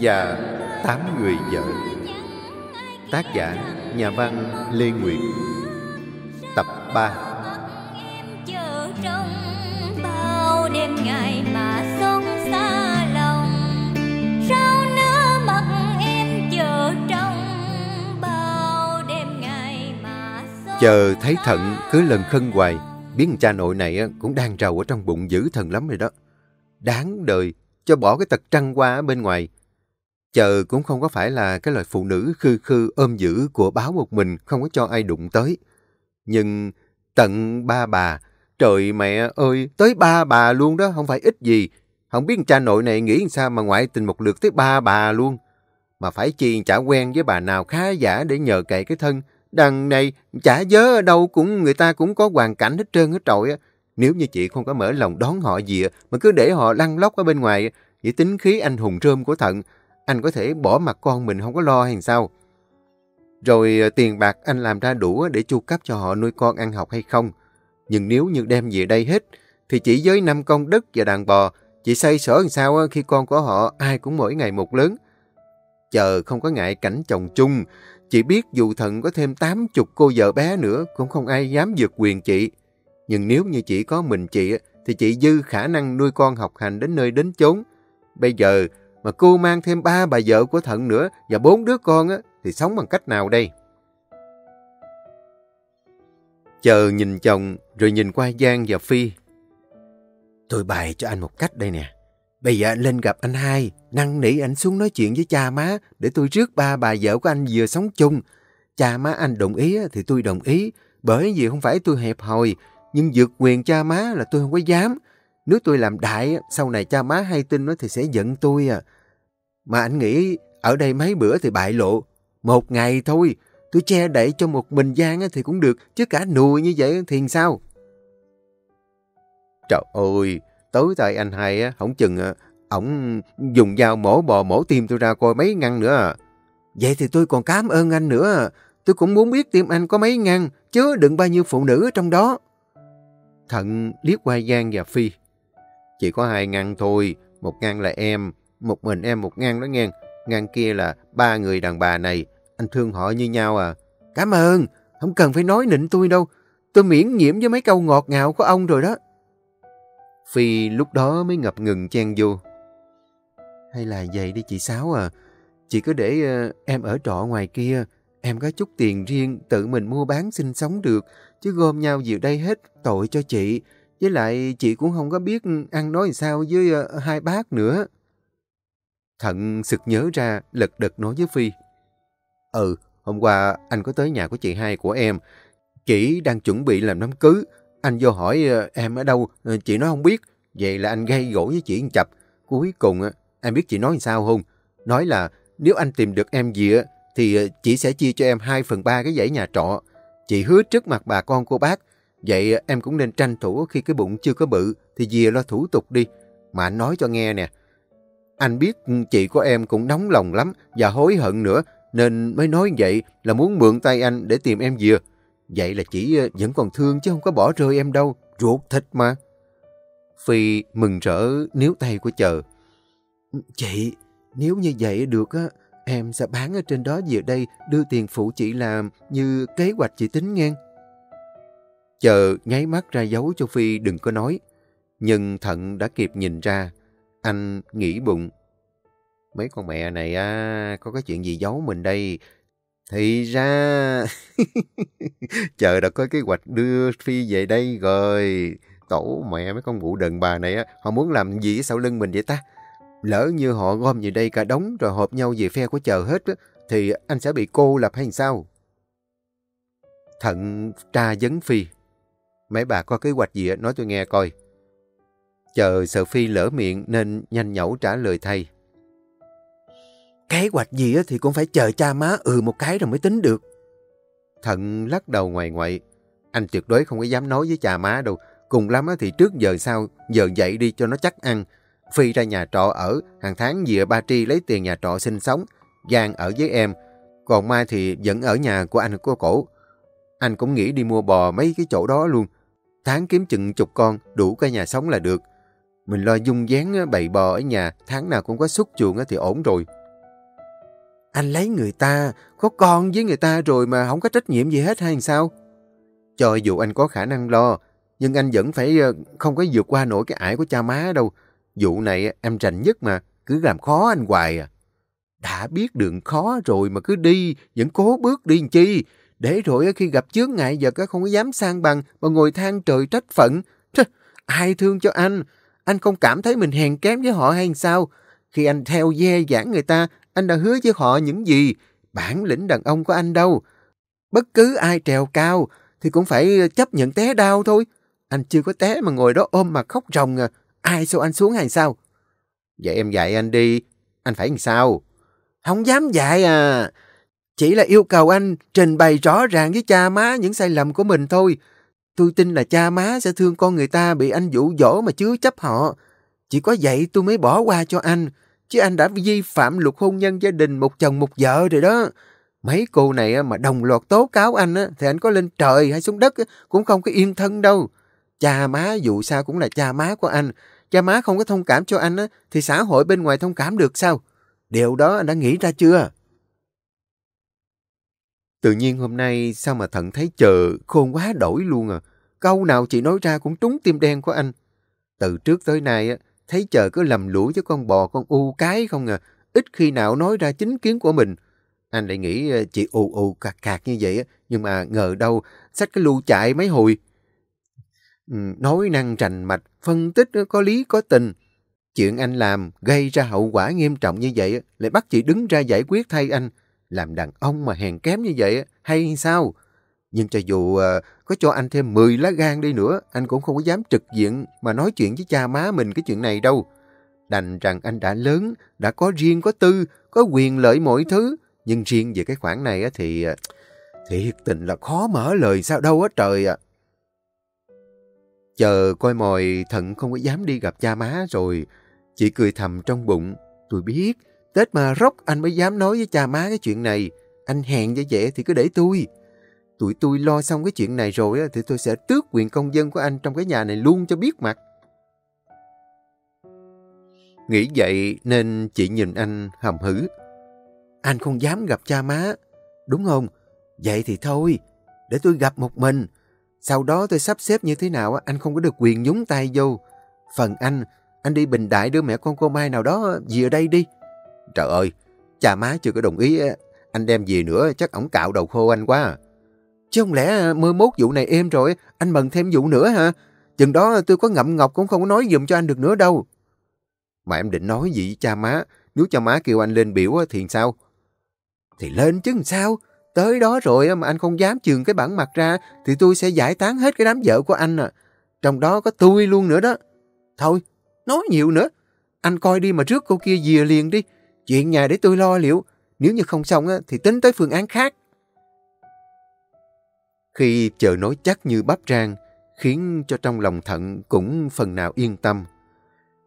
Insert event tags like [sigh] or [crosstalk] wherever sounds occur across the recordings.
và Tám Người Vợ. Tác giả Nhà văn Lê Nguyệt. Tập 3 chờ trong bao đêm ngày mà sống xa lòng sao nỡ mặc em chờ trong bao đêm ngày mà sống Chờ thấy thận cứ lần khân hoài Biết cha nội này cũng đang trầu ở trong bụng dữ thần lắm rồi đó. Đáng đời cho bỏ cái tật trăng qua ở bên ngoài Chờ cũng không có phải là cái loại phụ nữ khư khư ôm giữ của báo một mình không có cho ai đụng tới. Nhưng tận ba bà, trời mẹ ơi, tới ba bà luôn đó, không phải ít gì. Không biết cha nội này nghĩ sao mà ngoại tình một lượt tới ba bà luôn. Mà phải chi chả quen với bà nào khá giả để nhờ cậy cái thân. Đằng này, chả dớ ở đâu cũng người ta cũng có hoàn cảnh hết trơn hết trội. Nếu như chị không có mở lòng đón họ gì mà cứ để họ lăn lóc ở bên ngoài, vậy tính khí anh hùng rơm của thận, anh có thể bỏ mặt con mình không có lo hay sao? Rồi ờ, tiền bạc anh làm ra đủ để chu cấp cho họ nuôi con ăn học hay không? Nhưng nếu như đem về đây hết, thì chỉ với năm con đất và đàn bò, chị xây sở làm sao khi con của họ ai cũng mỗi ngày một lớn. Chờ không có ngại cảnh chồng chung, chị biết dù thận có thêm tám chục cô vợ bé nữa cũng không ai dám vượt quyền chị. Nhưng nếu như chỉ có mình chị thì chị dư khả năng nuôi con học hành đến nơi đến chốn. Bây giờ mà cô mang thêm ba bà vợ của Thận nữa và bốn đứa con á, thì sống bằng cách nào đây? Chờ nhìn chồng rồi nhìn qua Giang và Phi. Tôi bày cho anh một cách đây nè. Bây giờ anh lên gặp anh hai, năn nỉ anh xuống nói chuyện với cha má để tôi rước ba bà vợ của anh vừa sống chung. Cha má anh đồng ý thì tôi đồng ý, bởi vì không phải tôi hẹp hòi, nhưng vượt quyền cha má là tôi không có dám. Nếu tôi làm đại, sau này cha má hay tin nó thì sẽ giận tôi à. Mà anh nghĩ ở đây mấy bữa thì bại lộ. Một ngày thôi, tôi che đậy cho một mình Giang thì cũng được, chứ cả nùi như vậy thì sao? Trời ơi, tối tại anh hai không chừng à, ổng dùng dao mổ bò mổ tim tôi ra coi mấy ngăn nữa à. Vậy thì tôi còn cảm ơn anh nữa. Tôi cũng muốn biết tim anh có mấy ngăn, chứ đừng bao nhiêu phụ nữ ở trong đó. Thận liếc qua Giang và Phi. Chỉ có hai ngăn thôi, một ngăn là em, một mình em một ngăn đó nghe. Ngăn kia là ba người đàn bà này, anh thương họ như nhau à. Cảm ơn, không cần phải nói nịnh tôi đâu. Tôi miễn nhiễm với mấy câu ngọt ngào của ông rồi đó. Phi lúc đó mới ngập ngừng chen vô. Hay là vậy đi chị Sáu à, chị cứ để uh, em ở trọ ngoài kia, em có chút tiền riêng tự mình mua bán sinh sống được, chứ gom nhau vào đây hết tội cho chị. Với lại chị cũng không có biết ăn nói sao với uh, hai bác nữa. Thận sực nhớ ra, lật đật nói với Phi. Ừ, hôm qua anh có tới nhà của chị hai của em. Chị đang chuẩn bị làm đám cưới. Anh vô hỏi uh, em ở đâu, uh, chị nói không biết. Vậy là anh gây gỗ với chị chập. Cuối cùng, uh, em biết chị nói sao không? Nói là nếu anh tìm được em gì thì chị sẽ chia cho em 2 phần 3 cái dãy nhà trọ. Chị hứa trước mặt bà con cô bác. Vậy à, em cũng nên tranh thủ khi cái bụng chưa có bự thì về lo thủ tục đi. Mà anh nói cho nghe nè. Anh biết chị của em cũng nóng lòng lắm và hối hận nữa nên mới nói vậy là muốn mượn tay anh để tìm em về. Vậy là chị à, vẫn còn thương chứ không có bỏ rơi em đâu. Ruột thịt mà. Phi mừng rỡ níu tay của chờ. Chị, nếu như vậy được á, em sẽ bán ở trên đó về đây đưa tiền phụ chị làm như kế hoạch chị tính nghe. Chờ nháy mắt ra dấu cho Phi đừng có nói. Nhưng thận đã kịp nhìn ra. Anh nghĩ bụng. Mấy con mẹ này à, có cái chuyện gì giấu mình đây? Thì ra... [laughs] Chờ đã có kế hoạch đưa Phi về đây rồi. Tổ mẹ mấy con vụ đần bà này á, họ muốn làm gì sau lưng mình vậy ta? Lỡ như họ gom về đây cả đống rồi họp nhau về phe của chờ hết á, thì anh sẽ bị cô lập hay sao? Thận tra vấn Phi. Mấy bà có kế hoạch gì á, nói tôi nghe coi. Chờ sợ Phi lỡ miệng nên nhanh nhẩu trả lời thay. Kế hoạch gì thì cũng phải chờ cha má ừ một cái rồi mới tính được. Thận lắc đầu ngoài ngoại. Anh tuyệt đối không có dám nói với cha má đâu. Cùng lắm thì trước giờ sau, giờ dậy đi cho nó chắc ăn. Phi ra nhà trọ ở, hàng tháng dìa ba tri lấy tiền nhà trọ sinh sống. Giang ở với em. Còn Mai thì vẫn ở nhà của anh cô cổ. Anh cũng nghĩ đi mua bò mấy cái chỗ đó luôn. Tháng kiếm chừng chục con, đủ cả nhà sống là được. Mình lo dung dáng bầy bò ở nhà, tháng nào cũng có xuất chuồng thì ổn rồi. Anh lấy người ta, có con với người ta rồi mà không có trách nhiệm gì hết hay sao? Cho dù anh có khả năng lo, nhưng anh vẫn phải ờ, không có vượt qua nổi cái ải của cha má đâu. Vụ này em rành nhất mà, cứ làm khó anh hoài à. Đã biết đường khó rồi mà cứ đi, vẫn cố bước đi chi. Để rồi khi gặp chướng ngại vật không có dám sang bằng mà ngồi than trời trách phận. Chứ, ai thương cho anh? Anh không cảm thấy mình hèn kém với họ hay sao? Khi anh theo dê giảng người ta, anh đã hứa với họ những gì? Bản lĩnh đàn ông của anh đâu. Bất cứ ai trèo cao thì cũng phải chấp nhận té đau thôi. Anh chưa có té mà ngồi đó ôm mà khóc ròng à. Ai sao anh xuống hay sao? Vậy em dạy anh đi. Anh phải làm sao? Không dám dạy à. Chỉ là yêu cầu anh trình bày rõ ràng với cha má những sai lầm của mình thôi. Tôi tin là cha má sẽ thương con người ta bị anh dụ dỗ mà chứa chấp họ. Chỉ có vậy tôi mới bỏ qua cho anh. Chứ anh đã vi phạm luật hôn nhân gia đình một chồng một vợ rồi đó. Mấy cô này mà đồng loạt tố cáo anh thì anh có lên trời hay xuống đất cũng không có yên thân đâu. Cha má dù sao cũng là cha má của anh. Cha má không có thông cảm cho anh thì xã hội bên ngoài thông cảm được sao? Điều đó anh đã nghĩ ra chưa? Tự nhiên hôm nay sao mà thận thấy chờ khôn quá đổi luôn à. Câu nào chị nói ra cũng trúng tim đen của anh. Từ trước tới nay, á thấy chờ cứ lầm lũi với con bò con u cái không à. Ít khi nào nói ra chính kiến của mình. Anh lại nghĩ ờ, chị ù ù cạc cạc như vậy, á nhưng mà ngờ đâu, sách cái lưu chạy mấy hồi. Ừ, nói năng rành mạch, phân tích có lý có tình. Chuyện anh làm gây ra hậu quả nghiêm trọng như vậy, lại bắt chị đứng ra giải quyết thay anh. Làm đàn ông mà hèn kém như vậy, hay sao? Nhưng cho dù ờ, có cho anh thêm 10 lá gan đi nữa, anh cũng không có dám trực diện mà nói chuyện với cha má mình cái chuyện này đâu. Đành rằng anh đã lớn, đã có riêng, có tư, có quyền lợi mọi thứ. Nhưng riêng về cái khoản này thì ờ, thiệt tình là khó mở lời sao đâu á trời ạ. Chờ coi mồi thận không có dám đi gặp cha má rồi. Chị cười thầm trong bụng. Tôi biết, Tết mà rốc anh mới dám nói với cha má cái chuyện này. Anh hẹn như vậy thì cứ để tôi. Tụi tôi lo xong cái chuyện này rồi thì tôi sẽ tước quyền công dân của anh trong cái nhà này luôn cho biết mặt. Nghĩ vậy nên chị nhìn anh hầm hử Anh không dám gặp cha má, đúng không? Vậy thì thôi, để tôi gặp một mình. Sau đó tôi sắp xếp như thế nào anh không có được quyền nhúng tay vô. Phần anh, anh đi bình đại đưa mẹ con cô Mai nào đó về đây đi. Trời ơi, cha má chưa có đồng ý, anh đem gì nữa chắc ổng cạo đầu khô anh quá. À. Chứ không lẽ mơ mốt vụ này êm rồi, anh mừng thêm vụ nữa hả? Chừng đó tôi có ngậm ngọc cũng không có nói dùm cho anh được nữa đâu. Mà em định nói gì với cha má? Nếu cha má kêu anh lên biểu thì sao? Thì lên chứ sao? Tới đó rồi mà anh không dám trường cái bản mặt ra thì tôi sẽ giải tán hết cái đám vợ của anh à. Trong đó có tôi luôn nữa đó. Thôi, nói nhiều nữa. Anh coi đi mà trước cô kia dìa liền đi. Chuyện nhà để tôi lo liệu. Nếu như không xong thì tính tới phương án khác. Khi chờ nói chắc như bắp rang, khiến cho trong lòng thận cũng phần nào yên tâm.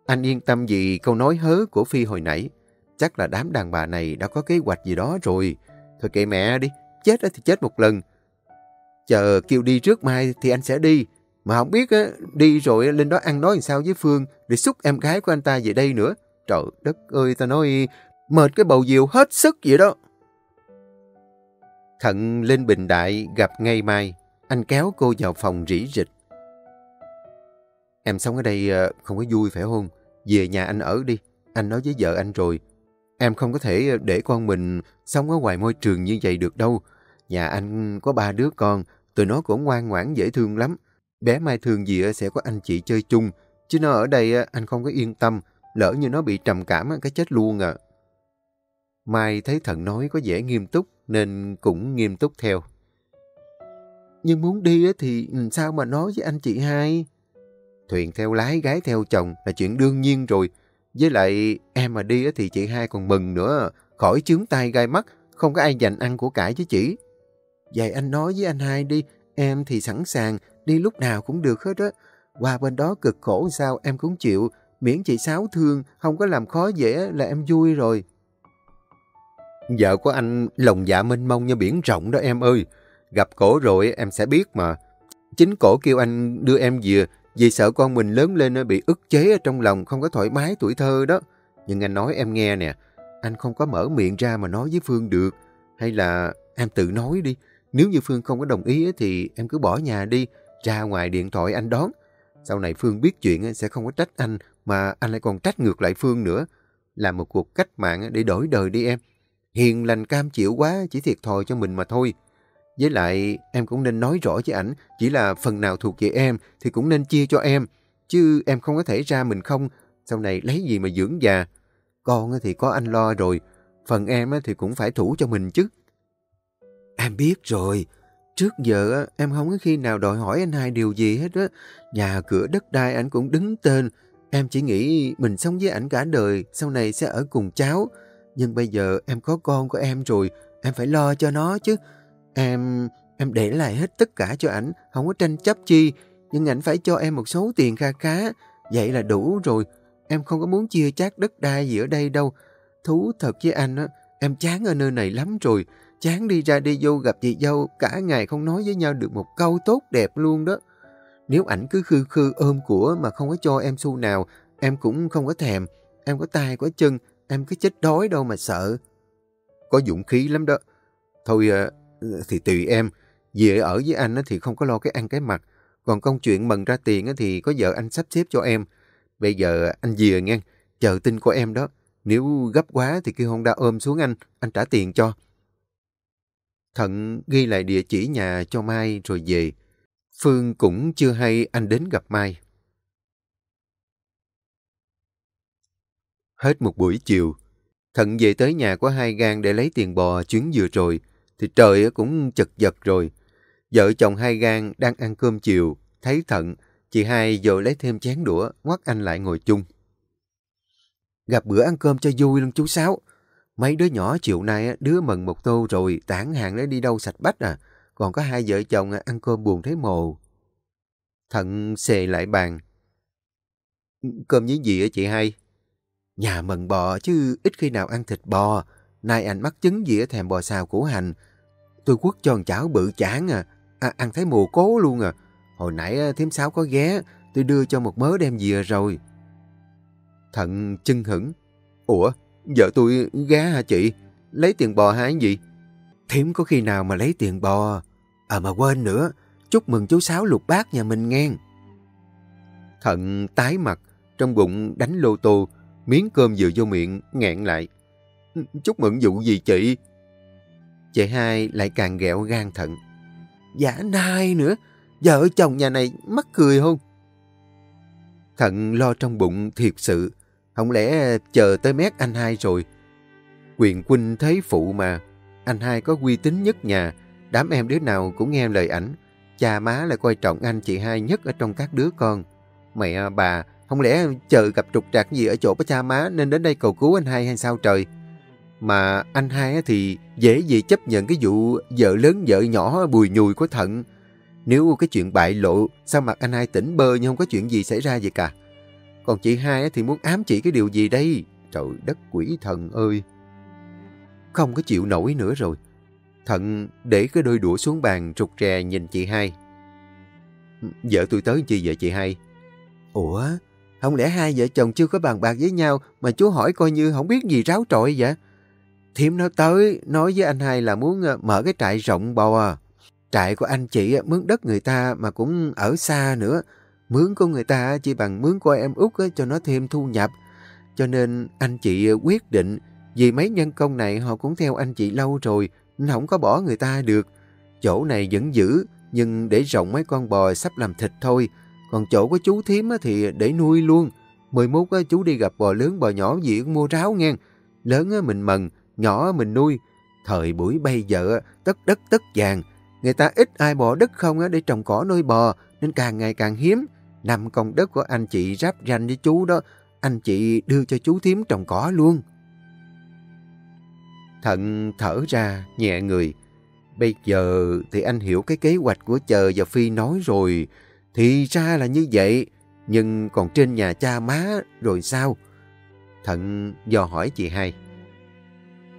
Anh yên tâm vì câu nói hớ của Phi hồi nãy. Chắc là đám đàn bà này đã có kế hoạch gì đó rồi. Thôi kệ mẹ đi, chết thì chết một lần. Chờ kêu đi trước mai thì anh sẽ đi. Mà không biết đi rồi lên đó ăn nói làm sao với Phương để xúc em gái của anh ta về đây nữa. Trời đất ơi, ta nói mệt cái bầu diều hết sức vậy đó. Thận lên bình đại gặp ngay Mai. Anh kéo cô vào phòng rỉ rịch. Em sống ở đây ờ, không có vui phải không? Về nhà anh ở đi. Anh nói với vợ anh rồi. Em không có thể ờ, để con mình sống ở ngoài môi trường như vậy được đâu. Nhà anh có ba đứa con. Tụi nó cũng ngoan ngoãn dễ thương lắm. Bé Mai thường gì sẽ có anh chị chơi chung. Chứ nó ở đây anh không có yên tâm. Lỡ như nó bị trầm cảm cái chết luôn à. Mai thấy thần nói có vẻ nghiêm túc nên cũng nghiêm túc theo. Nhưng muốn đi thì ừ, sao mà nói với anh chị hai? Thuyền theo lái, gái theo chồng là chuyện đương nhiên rồi. Với lại em mà đi thì chị hai còn mừng nữa, khỏi chướng tay gai mắt, không có ai dành ăn của cải với chị. Vậy anh nói với anh hai đi, em thì sẵn sàng, đi lúc nào cũng được hết á. Qua bên đó cực khổ sao em cũng chịu, miễn chị Sáu thương, không có làm khó dễ là em vui rồi. Vợ của anh lòng dạ mênh mông như biển rộng đó em ơi. Gặp cổ rồi em sẽ biết mà. Chính cổ kêu anh đưa em về Vì sợ con mình lớn lên bị ức chế ở trong lòng, không có thoải mái tuổi thơ đó. Nhưng anh nói em nghe nè, anh không có mở miệng ra mà nói với Phương được. Hay là em tự nói đi. Nếu như Phương không có đồng ý thì em cứ bỏ nhà đi, ra ngoài điện thoại anh đón. Sau này Phương biết chuyện sẽ không có trách anh, mà anh lại còn trách ngược lại Phương nữa. Làm một cuộc cách mạng để đổi đời đi em. Hiền lành cam chịu quá, chỉ thiệt thòi cho mình mà thôi. Với lại, em cũng nên nói rõ với ảnh, chỉ là phần nào thuộc về em thì cũng nên chia cho em. Chứ em không có thể ra mình không, sau này lấy gì mà dưỡng già. Con thì có anh lo rồi, phần em thì cũng phải thủ cho mình chứ. Em biết rồi, trước giờ em không có khi nào đòi hỏi anh hai điều gì hết á. Nhà cửa đất đai anh cũng đứng tên. Em chỉ nghĩ mình sống với ảnh cả đời, sau này sẽ ở cùng cháu. Nhưng bây giờ em có con của em rồi, em phải lo cho nó chứ. Em em để lại hết tất cả cho ảnh, không có tranh chấp chi. Nhưng ảnh phải cho em một số tiền kha khá. Vậy là đủ rồi. Em không có muốn chia chác đất đai gì ở đây đâu. Thú thật với anh, á, em chán ở nơi này lắm rồi. Chán đi ra đi vô gặp chị dâu, cả ngày không nói với nhau được một câu tốt đẹp luôn đó. Nếu ảnh cứ khư khư ôm của mà không có cho em xu nào, em cũng không có thèm. Em có tay có chân, em cứ chết đói đâu mà sợ. Có dũng khí lắm đó. Thôi ờ, thì tùy em. Về ở với anh thì không có lo cái ăn cái mặt. Còn công chuyện mần ra tiền thì có vợ anh sắp xếp cho em. Bây giờ anh về nghe, chờ tin của em đó. Nếu gấp quá thì kêu Honda ôm xuống anh, anh trả tiền cho. Thận ghi lại địa chỉ nhà cho Mai rồi về. Phương cũng chưa hay anh đến gặp Mai. Hết một buổi chiều, Thận về tới nhà của hai gan để lấy tiền bò chuyến vừa rồi, thì trời cũng chật vật rồi. Vợ chồng hai gan đang ăn cơm chiều, thấy Thận, chị hai vội lấy thêm chén đũa, ngoắt anh lại ngồi chung. Gặp bữa ăn cơm cho vui luôn chú Sáu. Mấy đứa nhỏ chiều nay đứa mần một tô rồi, tản hàng nó đi đâu sạch bách à. Còn có hai vợ chồng ăn cơm buồn thấy mồ. Thận xề lại bàn. Ừ, cơm với gì hả chị hai? Nhà mần bò chứ ít khi nào ăn thịt bò. Nay anh mắc chứng gì ở thèm bò xào củ hành. Tôi quất cho một chảo bự chán à. à. Ăn thấy mù cố luôn à. Hồi nãy thím sáu có ghé, tôi đưa cho một mớ đem về rồi. Thận chưng hững. Ủa, vợ tôi ghé hả chị? Lấy tiền bò hay gì? Thiếm có khi nào mà lấy tiền bò? À mà quên nữa, chúc mừng chú Sáu lục bát nhà mình nghe. Thận tái mặt, trong bụng đánh lô tô, miếng cơm vừa vô miệng, nghẹn lại. Chúc mừng vụ gì chị? Chị hai lại càng ghẹo gan thận. Dạ, Giả nai nữa, vợ chồng nhà này mắc cười không? Thận lo trong bụng thiệt sự, không lẽ chờ tới mét anh hai rồi. Quyền huynh thấy phụ mà, anh hai có uy tín nhất nhà, đám em đứa nào cũng nghe lời ảnh. Cha má lại coi trọng anh chị hai nhất ở trong các đứa con. Mẹ à, bà, không lẽ chờ gặp trục trặc gì ở chỗ của cha má nên đến đây cầu cứu anh hai hay sao trời? Mà anh hai thì dễ gì chấp nhận cái vụ vợ lớn vợ nhỏ bùi nhùi của thận. Nếu cái chuyện bại lộ, sao mặt anh hai tỉnh bơ nhưng không có chuyện gì xảy ra vậy cả? Còn chị hai thì muốn ám chỉ cái điều gì đây? Trời đất quỷ thần ơi! Không có chịu nổi nữa rồi. Thận để cái đôi đũa xuống bàn trục trè nhìn chị hai. Vợ tôi tới chi vậy chị hai? Ủa? Không lẽ hai vợ chồng chưa có bàn bạc với nhau mà chú hỏi coi như không biết gì ráo trội vậy? Thiếm nó tới, nói với anh hai là muốn ờ, mở cái trại rộng bò. À. Trại của anh chị ờ, mướn đất người ta mà cũng ở xa nữa. Mướn của người ta chỉ bằng mướn của em út cho nó thêm thu nhập. Cho nên anh chị ờ, quyết định vì mấy nhân công này họ cũng theo anh chị lâu rồi nên không có bỏ người ta được. Chỗ này vẫn giữ nhưng để rộng mấy con bò sắp làm thịt thôi. Còn chỗ của chú thím thì để nuôi luôn. 11 chú đi gặp bò lớn bò nhỏ gì cũng mua ráo nghe. Lớn mình mần, nhỏ mình nuôi. Thời buổi bây giờ tất đất tất vàng. Người ta ít ai bỏ đất không để trồng cỏ nuôi bò nên càng ngày càng hiếm. năm công đất của anh chị ráp ranh với chú đó, anh chị đưa cho chú thím trồng cỏ luôn. Thận thở ra, nhẹ người. Bây giờ thì anh hiểu cái kế hoạch của chờ và Phi nói rồi. Thì ra là như vậy, nhưng còn trên nhà cha má rồi sao? Thận do hỏi chị hai.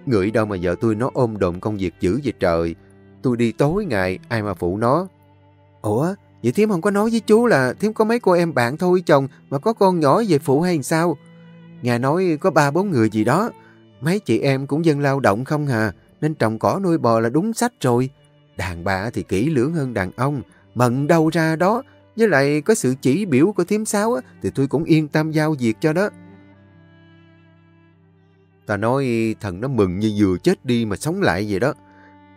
Người đâu mà vợ tôi nó ôm đồm công việc dữ vậy trời. Tôi đi tối ngày, ai mà phụ nó? Ủa, Vậy Thiếm không có nói với chú là Thiếm có mấy cô em bạn thôi chồng mà có con nhỏ về phụ hay sao? Nghe nói có ba bốn người gì đó. Mấy chị em cũng dân lao động không hà, nên trồng cỏ nuôi bò là đúng sách rồi. Đàn bà thì kỹ lưỡng hơn đàn ông, mận đâu ra đó. Với lại có sự chỉ biểu của Thiếm sáo á, thì tôi cũng yên tâm giao việc cho đó. Ta nói thần nó mừng như vừa chết đi mà sống lại vậy đó.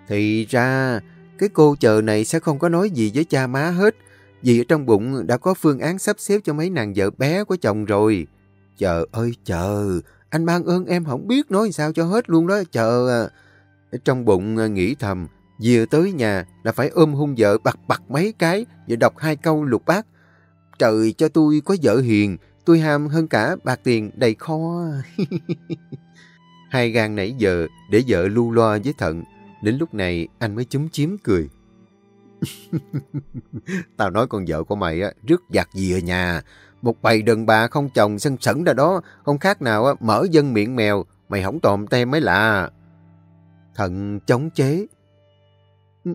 Thì ra, cái cô chờ này sẽ không có nói gì với cha má hết. Vì ở trong bụng đã có phương án sắp xếp cho mấy nàng vợ bé của chồng rồi. Chờ ơi chờ, anh mang ơn em không biết nói sao cho hết luôn đó, chờ. À, trong bụng à, nghĩ thầm, vừa tới nhà là phải ôm hung vợ bặt bặt mấy cái và đọc hai câu lục bát. Trời cho tôi có vợ hiền, tôi ham hơn cả bạc tiền đầy kho. [laughs] Hai gan nãy giờ để vợ lưu loa với thận. Đến lúc này anh mới chúm chím cười. [laughs] Tao nói con vợ của mày á, rước giặt gì ở nhà. Một bầy đàn bà không chồng sân sẩn ra đó, không khác nào á, mở dân miệng mèo, mày không tòm tem mới lạ. Thận chống chế.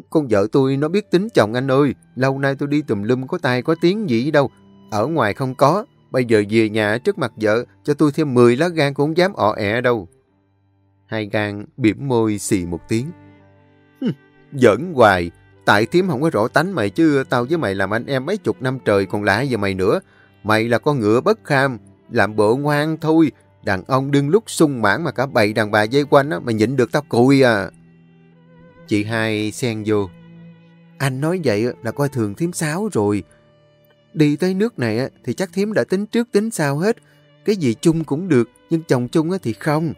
Con vợ tôi nó biết tính chồng anh ơi, lâu nay tôi đi tùm lum có tay có tiếng gì đâu. Ở ngoài không có, bây giờ về nhà trước mặt vợ, cho tôi thêm 10 lá gan cũng dám ọ ẹ đâu. Hai gan biểm môi xì một tiếng. Giỡn hoài, tại thiếm không có rõ tánh mày chứ tao với mày làm anh em mấy chục năm trời còn lạ về mày nữa. Mày là con ngựa bất kham, làm bộ ngoan thôi. Đàn ông đương lúc sung mãn mà cả bầy đàn bà dây quanh á, mày nhịn được tao cùi à. Chị hai xen vô. Anh nói vậy là coi thường thiếm sáu rồi. Đi tới nước này thì chắc thiếm đã tính trước tính sau hết. Cái gì chung cũng được, nhưng chồng chung thì không.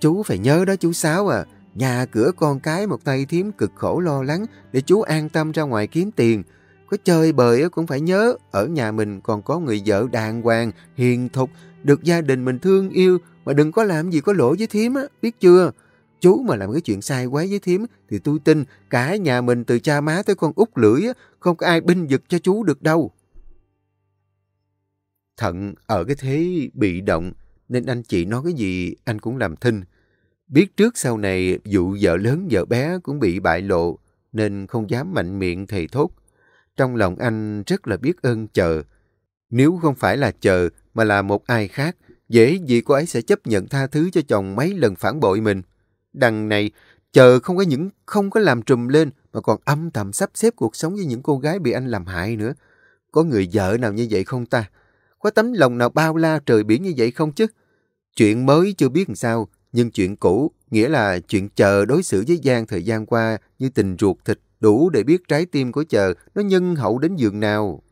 Chú phải nhớ đó chú Sáu à. Nhà cửa con cái một tay thiếm cực khổ lo lắng để chú an tâm ra ngoài kiếm tiền. Có chơi bời cũng phải nhớ ở nhà mình còn có người vợ đàng hoàng, hiền thục, được gia đình mình thương yêu mà đừng có làm gì có lỗi với thiếm á, biết chưa? Chú mà làm cái chuyện sai quá với thiếm thì tôi tin cả nhà mình từ cha má tới con út lưỡi không có ai binh vực cho chú được đâu. Thận ở cái thế bị động nên anh chị nói cái gì anh cũng làm thinh. Biết trước sau này vụ vợ lớn vợ bé cũng bị bại lộ, nên không dám mạnh miệng thầy thốt. Trong lòng anh rất là biết ơn chờ. Nếu không phải là chờ mà là một ai khác, dễ gì cô ấy sẽ chấp nhận tha thứ cho chồng mấy lần phản bội mình. Đằng này, chờ không có những không có làm trùm lên mà còn âm thầm sắp xếp cuộc sống với những cô gái bị anh làm hại nữa. Có người vợ nào như vậy không ta? Có tấm lòng nào bao la trời biển như vậy không chứ? Chuyện mới chưa biết làm sao, nhưng chuyện cũ, nghĩa là chuyện chờ đối xử với Giang thời gian qua như tình ruột thịt đủ để biết trái tim của chờ nó nhân hậu đến giường nào.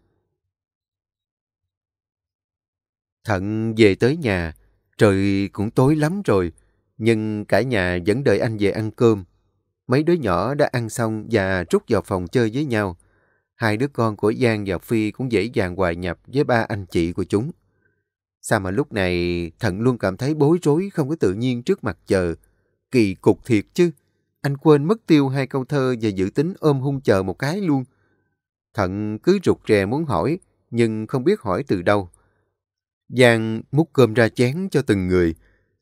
Thận về tới nhà, trời cũng tối lắm rồi, nhưng cả nhà vẫn đợi anh về ăn cơm. Mấy đứa nhỏ đã ăn xong và rút vào phòng chơi với nhau. Hai đứa con của Giang và Phi cũng dễ dàng hòa nhập với ba anh chị của chúng. Sao mà lúc này Thận luôn cảm thấy bối rối không có tự nhiên trước mặt chờ. Kỳ cục thiệt chứ. Anh quên mất tiêu hai câu thơ và dự tính ôm hung chờ một cái luôn. Thận cứ rụt rè muốn hỏi, nhưng không biết hỏi từ đâu. Giang múc cơm ra chén cho từng người.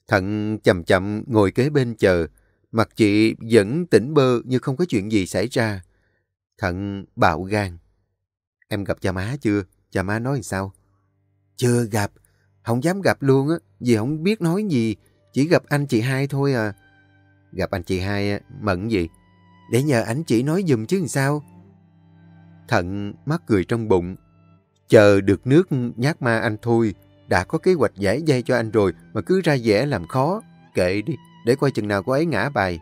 Thận chậm chậm ngồi kế bên chờ. Mặt chị vẫn tỉnh bơ như không có chuyện gì xảy ra. Thận bạo gan. Em gặp cha má chưa? Cha má nói sao? Chưa gặp. Không dám gặp luôn á, vì không biết nói gì, chỉ gặp anh chị hai thôi à. Gặp anh chị hai mẫn gì? Để nhờ anh chỉ nói dùm chứ sao? Thận mắc cười trong bụng. Chờ được nước nhát ma anh thôi, đã có kế hoạch giải dây cho anh rồi mà cứ ra vẻ làm khó. Kệ đi, để coi chừng nào cô ấy ngã bài.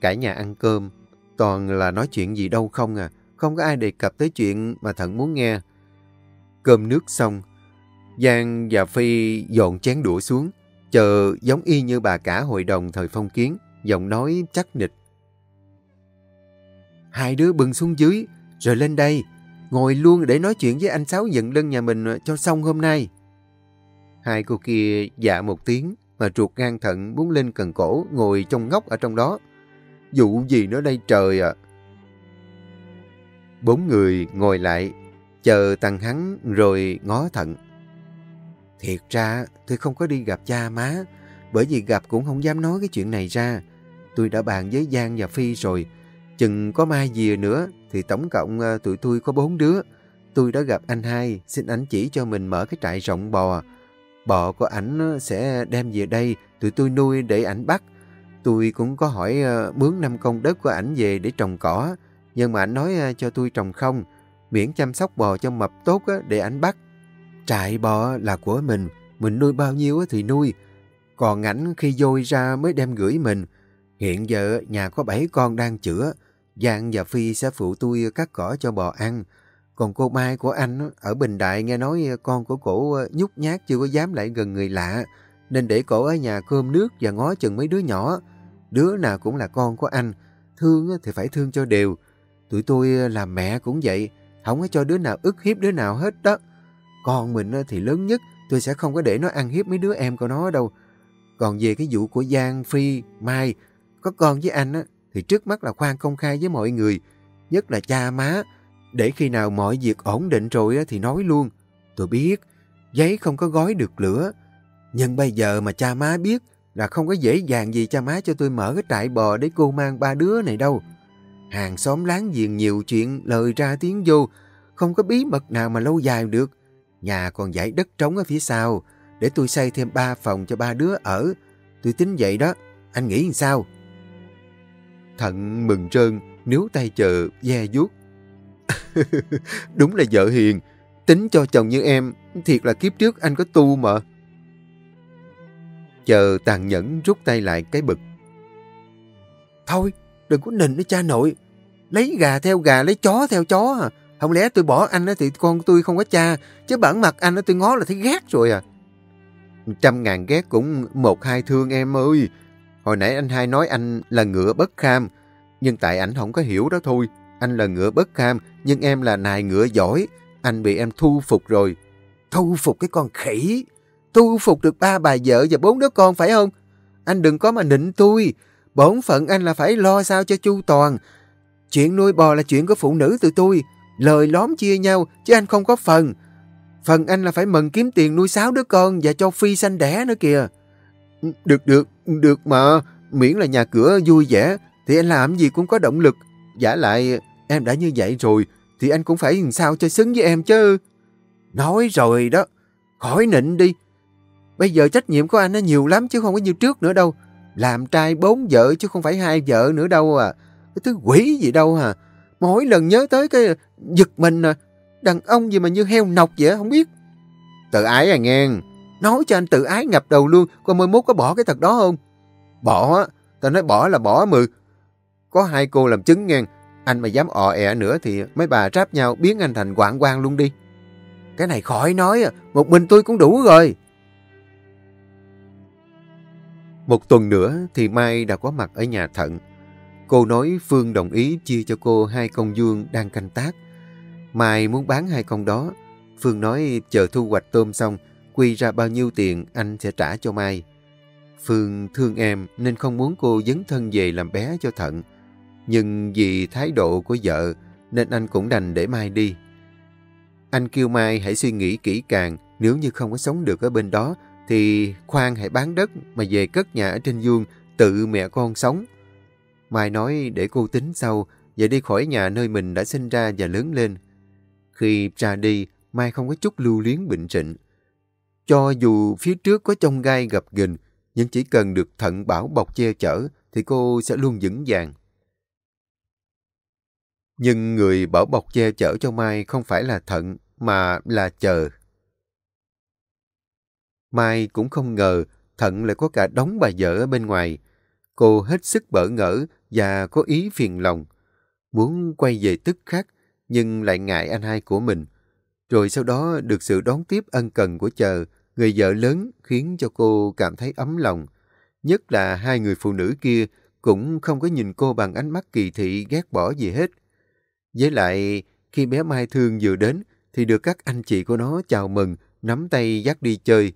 Cả nhà ăn cơm, toàn là nói chuyện gì đâu không à. Không có ai đề cập tới chuyện mà Thận muốn nghe. Cơm nước xong, Giang và Phi dọn chén đũa xuống, chờ giống y như bà cả hội đồng thời phong kiến, giọng nói chắc nịch. Hai đứa bưng xuống dưới, rồi lên đây, ngồi luôn để nói chuyện với anh Sáu dựng lưng nhà mình cho xong hôm nay. Hai cô kia dạ một tiếng, mà ruột gan thận muốn lên cần cổ, ngồi trong ngóc ở trong đó. Dụ gì nữa đây trời ạ? Bốn người ngồi lại, chờ tăng hắn rồi ngó thận. Thiệt ra tôi không có đi gặp cha má, bởi vì gặp cũng không dám nói cái chuyện này ra. Tôi đã bàn với Giang và Phi rồi. Chừng có mai dìa nữa thì tổng cộng ờ, tụi tôi có bốn đứa. Tôi đã gặp anh hai, xin ảnh chỉ cho mình mở cái trại rộng bò. Bò của ảnh ờ, sẽ đem về đây, tụi tôi nuôi để ảnh bắt. Tôi cũng có hỏi ờ, mướn năm công đất của ảnh về để trồng cỏ, nhưng mà ảnh nói cho tôi trồng không, miễn chăm sóc bò cho mập tốt để ảnh bắt. Trại bò là của mình, mình nuôi bao nhiêu thì nuôi. Còn ảnh khi dôi ra mới đem gửi mình. Hiện giờ nhà có bảy con đang chữa. Giang và Phi sẽ phụ tôi cắt cỏ cho bò ăn. Còn cô Mai của anh ở Bình Đại nghe nói con của cổ ờ, nhút nhát chưa có dám lại gần người lạ. Nên để cổ ở nhà cơm nước và ngó chừng mấy đứa nhỏ. Đứa nào cũng là con của anh. Thương thì phải thương cho đều. Tụi tôi ờ, làm mẹ cũng vậy. Không có cho đứa nào ức hiếp đứa nào hết đó. Con mình thì lớn nhất. Tôi sẽ không có để nó ăn hiếp mấy đứa em của nó đâu. Còn về cái vụ của Giang, Phi, Mai, có con với anh á, thì trước mắt là khoan công khai với mọi người, nhất là cha má, để khi nào mọi việc ổn định rồi á, thì nói luôn. Tôi biết, giấy không có gói được lửa, nhưng bây giờ mà cha má biết là không có dễ dàng gì cha má cho tôi mở cái trại bò để cô mang ba đứa này đâu. Hàng xóm láng giềng nhiều chuyện, lời ra tiếng vô, không có bí mật nào mà lâu dài được. Nhà còn dãy đất trống ở phía sau, để tôi xây thêm ba phòng cho ba đứa ở. Tôi tính vậy đó, anh nghĩ sao? Thận mừng trơn, níu tay chờ, ve vuốt. [laughs] Đúng là vợ hiền, tính cho chồng như em, thiệt là kiếp trước anh có tu mà. Chờ tàn nhẫn rút tay lại cái bực. Thôi, đừng có nịnh nữa cha nội. Lấy gà theo gà, lấy chó theo chó à. Không lẽ tôi bỏ anh thì con tôi không có cha, chứ bản mặt anh tôi ngó là thấy ghét rồi à. Trăm ngàn ghét cũng một hai thương em ơi. Hồi nãy anh hai nói anh là ngựa bất kham, nhưng tại ảnh không có hiểu đó thôi. Anh là ngựa bất kham, nhưng em là nài ngựa giỏi. Anh bị em thu phục rồi. Thu phục cái con khỉ. Thu phục được ba bà vợ và bốn đứa con phải không? Anh đừng có mà nịnh tôi. Bổn phận anh là phải lo sao cho chu toàn. Chuyện nuôi bò là chuyện của phụ nữ tụi tôi. Lời lóm chia nhau, chứ anh không có phần. Phần anh là phải mần kiếm tiền nuôi sáu đứa con và cho Phi sanh đẻ nữa kìa. Được, được, được mà. Miễn là nhà cửa vui vẻ, thì anh làm gì cũng có động lực. Giả lại, em đã như vậy rồi, thì anh cũng phải làm sao cho xứng với em chứ. Nói rồi đó, khỏi nịnh đi. Bây giờ trách nhiệm của anh nó nhiều lắm chứ không có như trước nữa đâu. Làm trai bốn vợ chứ không phải hai vợ nữa đâu à. Cái thứ quỷ gì đâu à. Mỗi lần nhớ tới cái giật mình à. Đàn ông gì mà như heo nọc vậy không biết. Tự ái à nghe. Nói cho anh tự ái ngập đầu luôn. Còn mới mốt có bỏ cái thật đó không? Bỏ á. Tao nói bỏ là bỏ mừ. Có hai cô làm chứng nghe. Anh mà dám ọ ẹ nữa thì mấy bà ráp nhau biến anh thành quạng quan luôn đi. Cái này khỏi nói à. Một mình tôi cũng đủ rồi. Một tuần nữa thì Mai đã có mặt ở nhà Thận. Cô nói Phương đồng ý chia cho cô hai con dương đang canh tác. Mai muốn bán hai con đó. Phương nói chờ thu hoạch tôm xong, quy ra bao nhiêu tiền anh sẽ trả cho Mai. Phương thương em nên không muốn cô dấn thân về làm bé cho Thận. Nhưng vì thái độ của vợ nên anh cũng đành để Mai đi. Anh kêu Mai hãy suy nghĩ kỹ càng nếu như không có sống được ở bên đó thì khoan hãy bán đất mà về cất nhà ở trên dương tự mẹ con sống. Mai nói để cô tính sau và đi khỏi nhà nơi mình đã sinh ra và lớn lên. Khi ra đi, Mai không có chút lưu luyến bệnh trịnh. Cho dù phía trước có trông gai gặp gình, nhưng chỉ cần được thận bảo bọc che chở thì cô sẽ luôn vững vàng. Nhưng người bảo bọc che chở cho Mai không phải là thận, mà là chờ. Mai cũng không ngờ thận lại có cả đống bà vợ ở bên ngoài. Cô hết sức bỡ ngỡ và có ý phiền lòng. Muốn quay về tức khắc, nhưng lại ngại anh hai của mình. Rồi sau đó được sự đón tiếp ân cần của chờ, người vợ lớn khiến cho cô cảm thấy ấm lòng. Nhất là hai người phụ nữ kia cũng không có nhìn cô bằng ánh mắt kỳ thị ghét bỏ gì hết. Với lại, khi bé Mai Thương vừa đến, thì được các anh chị của nó chào mừng, nắm tay dắt đi chơi.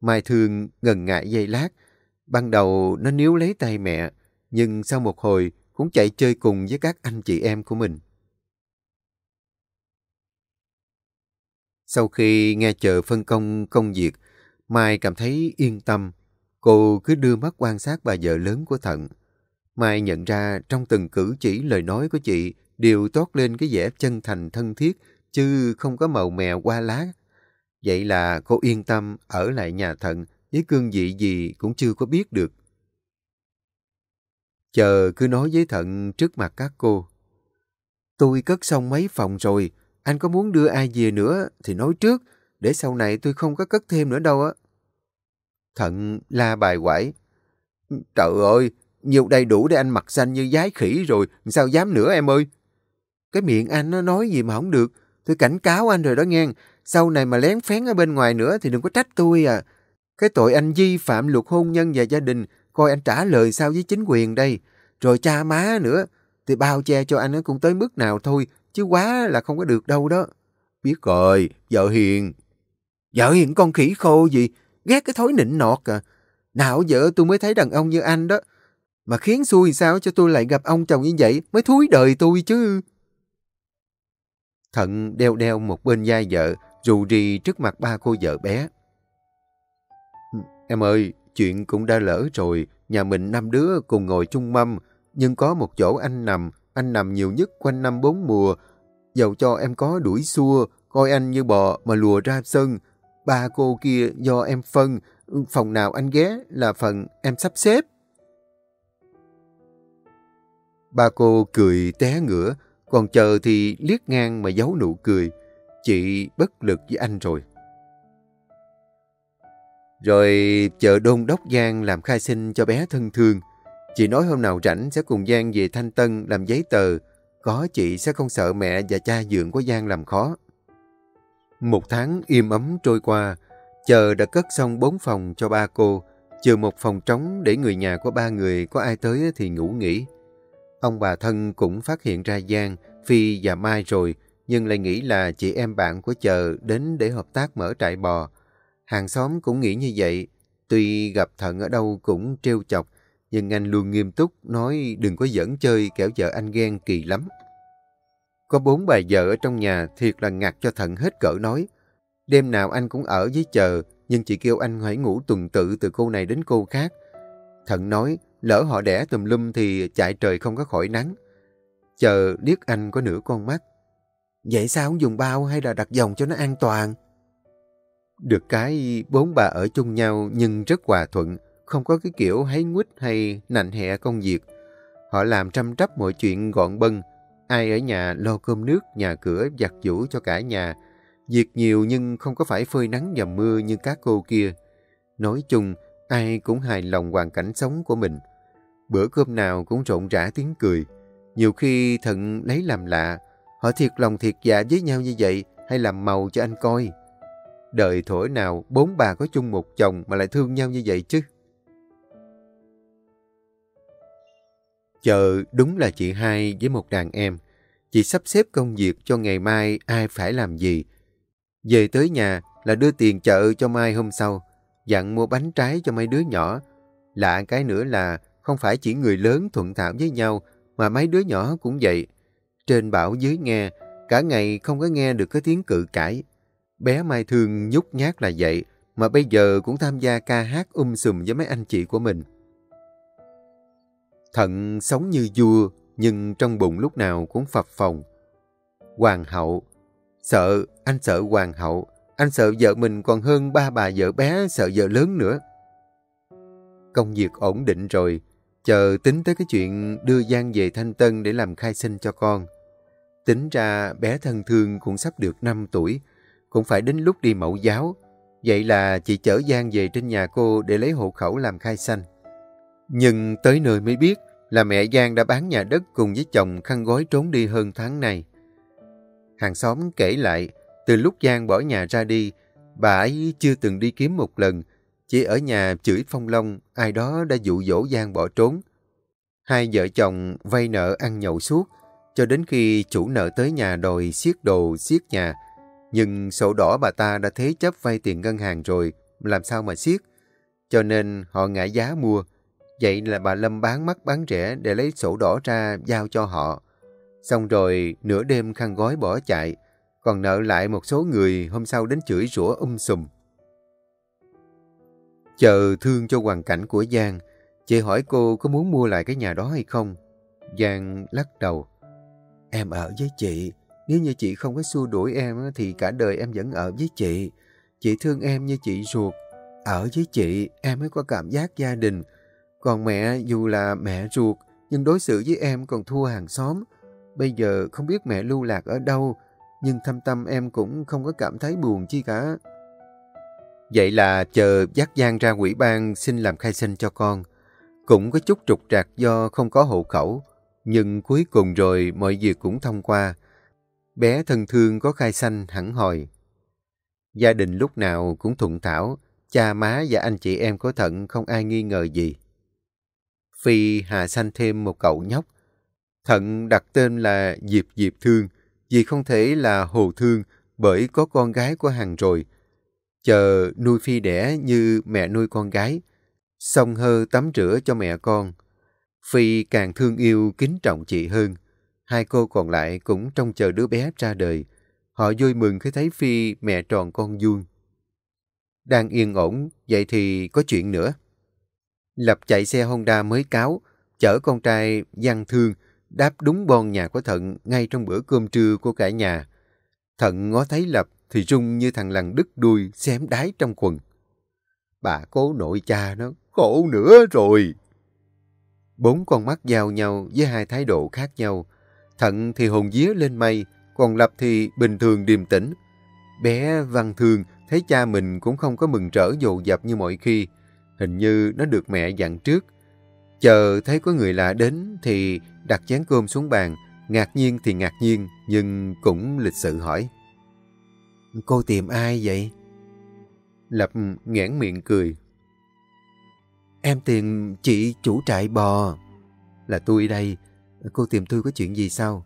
Mai Thương ngần ngại giây lát. Ban đầu nó níu lấy tay mẹ, nhưng sau một hồi cũng chạy chơi cùng với các anh chị em của mình. Sau khi nghe chờ phân công công việc, Mai cảm thấy yên tâm. Cô cứ đưa mắt quan sát bà vợ lớn của Thận. Mai nhận ra trong từng cử chỉ lời nói của chị đều toát lên cái vẻ chân thành thân thiết, chứ không có màu mè qua lá. Vậy là cô yên tâm ở lại nhà thận, với cương vị gì cũng chưa có biết được. Chờ cứ nói với thận trước mặt các cô. Tôi cất xong mấy phòng rồi, anh có muốn đưa ai về nữa thì nói trước, để sau này tôi không có cất thêm nữa đâu á. Thận la bài quải. Trời ơi, nhiều đầy đủ để anh mặc xanh như giái khỉ rồi, sao dám nữa em ơi. Cái miệng anh nó nói gì mà không được, tôi cảnh cáo anh rồi đó nghe. Sau này mà lén phén ở bên ngoài nữa thì đừng có trách tôi à. Cái tội anh vi phạm luật hôn nhân và gia đình, coi anh trả lời sao với chính quyền đây. Rồi cha má nữa, thì bao che cho anh cũng tới mức nào thôi, chứ quá là không có được đâu đó. Biết rồi, vợ hiền. Vợ hiền con khỉ khô gì, ghét cái thói nịnh nọt à. Nào vợ tôi mới thấy đàn ông như anh đó. Mà khiến xui sao cho tôi lại gặp ông chồng như vậy mới thúi đời tôi chứ. Thận đeo đeo một bên vai vợ, rù rì trước mặt ba cô vợ bé. Em ơi, chuyện cũng đã lỡ rồi, nhà mình năm đứa cùng ngồi chung mâm, nhưng có một chỗ anh nằm, anh nằm nhiều nhất quanh năm bốn mùa. Dầu cho em có đuổi xua, coi anh như bò mà lùa ra sân. Ba cô kia do em phân, phòng nào anh ghé là phần em sắp xếp. Ba cô cười té ngửa, còn chờ thì liếc ngang mà giấu nụ cười. Chị bất lực với anh rồi. Rồi chờ đôn đốc Giang làm khai sinh cho bé thân thương. Chị nói hôm nào rảnh sẽ cùng Giang về Thanh Tân làm giấy tờ. Có chị sẽ không sợ mẹ và cha dượng của Giang làm khó. Một tháng im ấm trôi qua, chờ đã cất xong bốn phòng cho ba cô, trừ một phòng trống để người nhà của ba người có ai tới thì ngủ nghỉ. Ông bà thân cũng phát hiện ra Giang, Phi và Mai rồi, nhưng lại nghĩ là chị em bạn của chờ đến để hợp tác mở trại bò. Hàng xóm cũng nghĩ như vậy, tuy gặp thận ở đâu cũng trêu chọc, nhưng anh luôn nghiêm túc nói đừng có dẫn chơi kẻo vợ anh ghen kỳ lắm. Có bốn bà vợ ở trong nhà thiệt là ngặt cho thận hết cỡ nói. Đêm nào anh cũng ở với chờ, nhưng chị kêu anh hãy ngủ tuần tự từ cô này đến cô khác. Thận nói, lỡ họ đẻ tùm lum thì chạy trời không có khỏi nắng. Chờ điếc anh có nửa con mắt. Vậy sao không dùng bao hay là đặt dòng cho nó an toàn? Được cái bốn bà ở chung nhau nhưng rất hòa thuận, không có cái kiểu hấy nguyết hay nạnh hẹ công việc. Họ làm trăm trắp mọi chuyện gọn bân, ai ở nhà lo cơm nước, nhà cửa, giặt giũ cho cả nhà. Việc nhiều nhưng không có phải phơi nắng dầm mưa như các cô kia. Nói chung, ai cũng hài lòng hoàn cảnh sống của mình. Bữa cơm nào cũng rộn rã tiếng cười. Nhiều khi thận lấy làm lạ, họ thiệt lòng thiệt dạ với nhau như vậy hay làm màu cho anh coi. Đời thổi nào bốn bà có chung một chồng mà lại thương nhau như vậy chứ. Chợ đúng là chị hai với một đàn em. Chị sắp xếp công việc cho ngày mai ai phải làm gì. Về tới nhà là đưa tiền chợ cho Mai hôm sau. Dặn mua bánh trái cho mấy đứa nhỏ. Lạ cái nữa là không phải chỉ người lớn thuận thảo với nhau mà mấy đứa nhỏ cũng vậy. Trên bảo dưới nghe, cả ngày không có nghe được cái tiếng cự cãi. Bé Mai Thương nhút nhát là vậy, mà bây giờ cũng tham gia ca hát um sùm với mấy anh chị của mình. Thận sống như vua, nhưng trong bụng lúc nào cũng phập phồng. Hoàng hậu. Sợ, anh sợ hoàng hậu. Anh sợ vợ mình còn hơn ba bà vợ bé, sợ vợ lớn nữa. Công việc ổn định rồi, chờ tính tới cái chuyện đưa Giang về Thanh Tân để làm khai sinh cho con. Tính ra bé thân thương cũng sắp được 5 tuổi, cũng phải đến lúc đi mẫu giáo. Vậy là chị chở Giang về trên nhà cô để lấy hộ khẩu làm khai sanh. Nhưng tới nơi mới biết là mẹ Giang đã bán nhà đất cùng với chồng khăn gói trốn đi hơn tháng này. Hàng xóm kể lại, từ lúc Giang bỏ nhà ra đi, bà ấy chưa từng đi kiếm một lần, chỉ ở nhà chửi phong long, ai đó đã dụ dỗ Giang bỏ trốn. Hai vợ chồng vay nợ ăn nhậu suốt, cho đến khi chủ nợ tới nhà đòi siết đồ, siết nhà. Nhưng sổ đỏ bà ta đã thế chấp vay tiền ngân hàng rồi, làm sao mà siết? Cho nên họ ngã giá mua. Vậy là bà Lâm bán mắt bán rẻ để lấy sổ đỏ ra giao cho họ. Xong rồi nửa đêm khăn gói bỏ chạy, còn nợ lại một số người hôm sau đến chửi rủa um sùm. Chờ thương cho hoàn cảnh của Giang, Chị hỏi cô có muốn mua lại cái nhà đó hay không? Giang lắc đầu. Em ở với chị. Nếu như chị không có xua đuổi em thì cả đời em vẫn ở với chị. Chị thương em như chị ruột. Ở với chị em mới có cảm giác gia đình. Còn mẹ dù là mẹ ruột nhưng đối xử với em còn thua hàng xóm. Bây giờ không biết mẹ lưu lạc ở đâu nhưng thâm tâm em cũng không có cảm thấy buồn chi cả. Vậy là chờ dắt Giang ra quỹ ban xin làm khai sinh cho con. Cũng có chút trục trặc do không có hộ khẩu, nhưng cuối cùng rồi mọi việc cũng thông qua. Bé thân thương có khai sanh hẳn hồi. Gia đình lúc nào cũng thuận thảo, cha má và anh chị em có thận không ai nghi ngờ gì. Phi hạ sanh thêm một cậu nhóc. Thận đặt tên là Diệp Diệp Thương, vì không thể là Hồ Thương bởi có con gái của hàng rồi. Chờ nuôi Phi đẻ như mẹ nuôi con gái, xong hơ tắm rửa cho mẹ con. Phi càng thương yêu kính trọng chị hơn. Hai cô còn lại cũng trông chờ đứa bé ra đời. Họ vui mừng khi thấy Phi mẹ tròn con vuông. Đang yên ổn, vậy thì có chuyện nữa. Lập chạy xe Honda mới cáo, chở con trai Văn Thương đáp đúng bon nhà của Thận ngay trong bữa cơm trưa của cả nhà. Thận ngó thấy Lập thì rung như thằng lằn đứt đuôi xém đái trong quần. Bà cố nội cha nó khổ nữa rồi. Bốn con mắt giao nhau với hai thái độ khác nhau. Thận thì hồn vía lên mây, còn Lập thì bình thường điềm tĩnh. Bé Văn Thương thấy cha mình cũng không có mừng rỡ dồn dập như mọi khi. Hình như nó được mẹ dặn trước. Chờ thấy có người lạ đến thì đặt chén cơm xuống bàn. Ngạc nhiên thì ngạc nhiên, nhưng cũng lịch sự hỏi. Cô tìm ai vậy? Lập nghẽn miệng cười. Em tìm chị chủ trại bò. Là tôi đây. Cô tìm tôi có chuyện gì sao?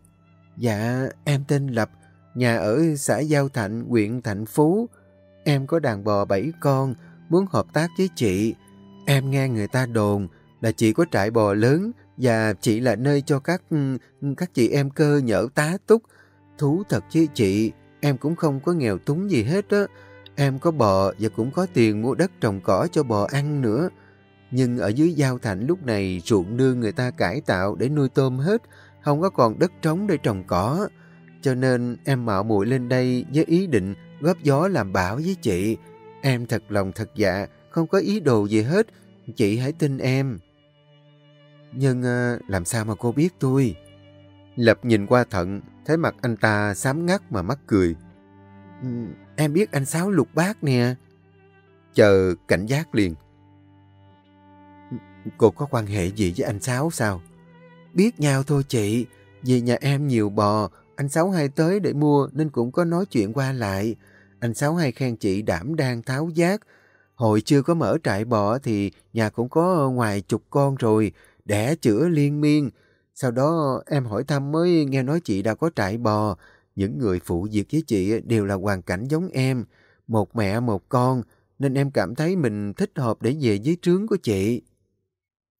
Dạ, em tên Lập, nhà ở xã Giao Thạnh, huyện Thạnh Phú. Em có đàn bò bảy con, muốn hợp tác với chị. Em nghe người ta đồn là chị có trại bò lớn và chị là nơi cho các các chị em cơ nhở tá túc. Thú thật chứ chị, em cũng không có nghèo túng gì hết á. Em có bò và cũng có tiền mua đất trồng cỏ cho bò ăn nữa. Nhưng ở dưới Giao Thạnh lúc này ruộng nương người ta cải tạo để nuôi tôm hết, không có còn đất trống để trồng cỏ. Cho nên em mạo muội lên đây với ý định góp gió làm bảo với chị. Em thật lòng thật dạ, không có ý đồ gì hết. Chị hãy tin em. Nhưng ờ, làm sao mà cô biết tôi? Lập nhìn qua thận, thấy mặt anh ta xám ngắt mà mắc cười. Ừ, em biết anh Sáu lục bác nè. Chờ cảnh giác liền. Cô có quan hệ gì với anh Sáu sao? Biết nhau thôi chị, vì nhà em nhiều bò, anh Sáu hay tới để mua nên cũng có nói chuyện qua lại. Anh Sáu hay khen chị đảm đang tháo giác. Hồi chưa có mở trại bò thì nhà cũng có ngoài chục con rồi, đẻ chữa liên miên. Sau đó em hỏi thăm mới nghe nói chị đã có trại bò. Những người phụ việc với chị đều là hoàn cảnh giống em. Một mẹ một con, nên em cảm thấy mình thích hợp để về với trướng của chị.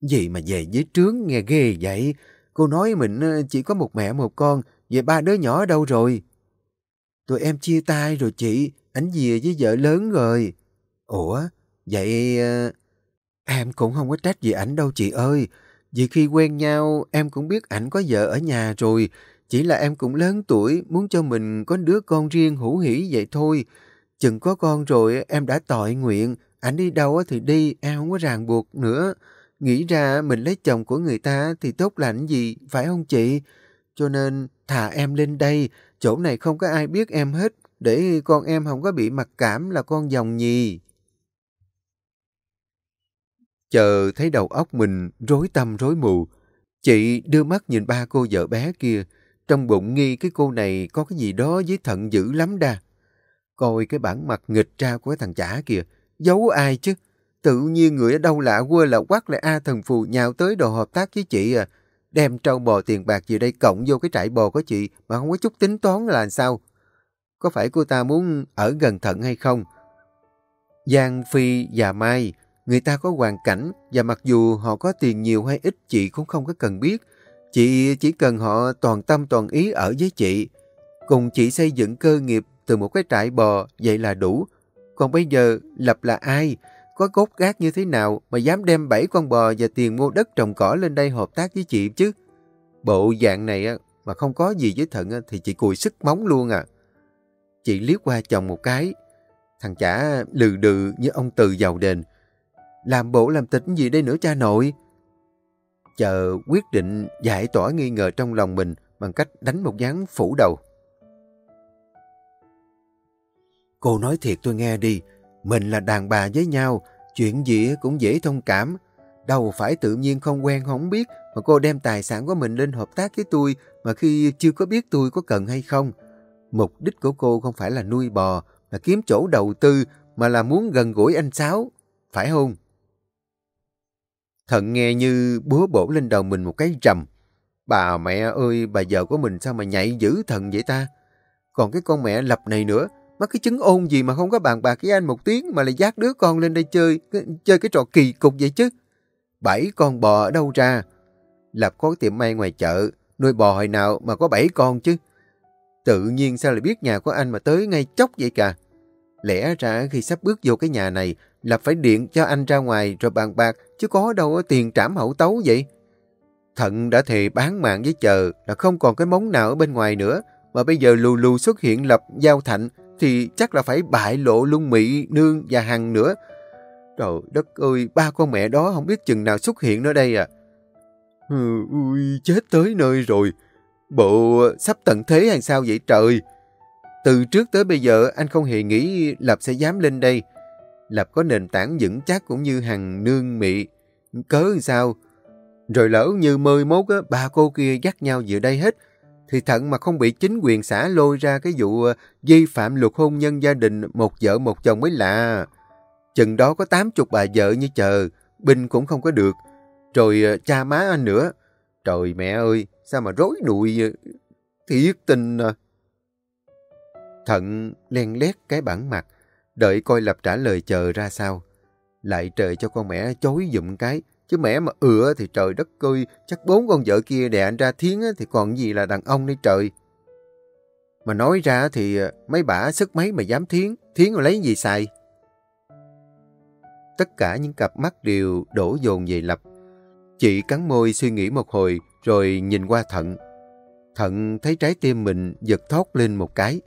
Gì mà về với trướng nghe ghê vậy? Cô nói mình ờ, chỉ có một mẹ một con, về ba đứa nhỏ ở đâu rồi? Tụi em chia tay rồi chị, ảnh về với vợ lớn rồi. Ủa, vậy... Ờ, em cũng không có trách gì ảnh đâu chị ơi. Vì khi quen nhau, em cũng biết ảnh có vợ ở nhà rồi. Chỉ là em cũng lớn tuổi, muốn cho mình có đứa con riêng hữu hỷ vậy thôi. Chừng có con rồi, em đã tội nguyện. Ảnh đi đâu thì đi, em không có ràng buộc nữa. Nghĩ ra mình lấy chồng của người ta thì tốt lành gì, phải không chị? Cho nên thả em lên đây, chỗ này không có ai biết em hết, để con em không có bị mặc cảm là con dòng nhì. Chờ thấy đầu óc mình rối tâm rối mù, chị đưa mắt nhìn ba cô vợ bé kia, trong bụng nghi cái cô này có cái gì đó với thận dữ lắm đa. Coi cái bản mặt nghịch ra của cái thằng chả kìa, giấu ai chứ? Tự nhiên người ở đâu lạ quê là quát lại A thần phù nhào tới đồ hợp tác với chị à. Đem trâu bò tiền bạc gì đây cộng vô cái trại bò của chị mà không có chút tính toán là sao? Có phải cô ta muốn ở gần thận hay không? Giang Phi và Mai, người ta có hoàn cảnh và mặc dù họ có tiền nhiều hay ít chị cũng không có cần biết. Chị chỉ cần họ toàn tâm toàn ý ở với chị. Cùng chị xây dựng cơ nghiệp từ một cái trại bò vậy là đủ. Còn bây giờ lập là ai? Có cốt gác như thế nào mà dám đem bảy con bò và tiền mua đất trồng cỏ lên đây hợp tác với chị chứ? Bộ dạng này mà không có gì với thận thì chị cùi sức móng luôn à. Chị liếc qua chồng một cái. Thằng chả lừ đừ như ông từ giàu đền. Làm bộ làm tịch gì đây nữa cha nội? Chờ quyết định giải tỏa nghi ngờ trong lòng mình bằng cách đánh một dáng phủ đầu. Cô nói thiệt tôi nghe đi, mình là đàn bà với nhau, chuyện gì cũng dễ thông cảm. Đâu phải tự nhiên không quen không biết mà cô đem tài sản của mình lên hợp tác với tôi mà khi chưa có biết tôi có cần hay không. Mục đích của cô không phải là nuôi bò, là kiếm chỗ đầu tư mà là muốn gần gũi anh Sáu, phải không? Thận nghe như búa bổ lên đầu mình một cái rầm. Bà mẹ ơi, bà vợ của mình sao mà nhạy dữ thần vậy ta? Còn cái con mẹ lập này nữa, Mắc cái chứng ôn gì mà không có bàn bạc với anh một tiếng mà lại dắt đứa con lên đây chơi, chơi cái trò kỳ cục vậy chứ. Bảy con bò ở đâu ra? Lập có tiệm may ngoài chợ, nuôi bò hồi nào mà có bảy con chứ. Tự nhiên sao lại biết nhà của anh mà tới ngay chốc vậy cả. Lẽ ra khi sắp bước vô cái nhà này, Lập phải điện cho anh ra ngoài rồi bàn bạc, chứ có đâu có tiền trảm hậu tấu vậy. Thận đã thề bán mạng với chờ là không còn cái móng nào ở bên ngoài nữa, mà bây giờ lù lù xuất hiện Lập giao thạnh thì chắc là phải bại lộ luôn Mỹ, Nương và Hằng nữa. Trời đất ơi, ba con mẹ đó không biết chừng nào xuất hiện nữa đây à. Ừ, ui, chết tới nơi rồi. Bộ sắp tận thế hay sao vậy trời? Từ trước tới bây giờ anh không hề nghĩ Lập sẽ dám lên đây. Lập có nền tảng vững chắc cũng như Hằng Nương Mị. Cớ sao? Rồi lỡ như mơi mốt á, ba cô kia dắt nhau giữa đây hết thì thận mà không bị chính quyền xã lôi ra cái vụ ờ, vi phạm luật hôn nhân gia đình một vợ một chồng mới lạ. Chừng đó có tám chục bà vợ như chờ, binh cũng không có được. Rồi ờ, cha má anh nữa. Trời mẹ ơi, sao mà rối nụi ờ, thiệt tình à. Thận len lét cái bản mặt, đợi coi lập trả lời chờ ra sao. Lại trời cho con mẹ chối dụm cái, Chứ mẹ mà ừ ựa thì trời đất ơi, chắc bốn con vợ kia đè anh ra thiến thì còn gì là đàn ông đây trời. Mà nói ra thì ờ, mấy bả sức mấy mà dám thiến, thiến mà lấy gì xài. Tất cả những cặp mắt đều đổ dồn về lập. Chị cắn môi suy nghĩ một hồi rồi nhìn qua thận. Thận thấy trái tim mình giật thót lên một cái.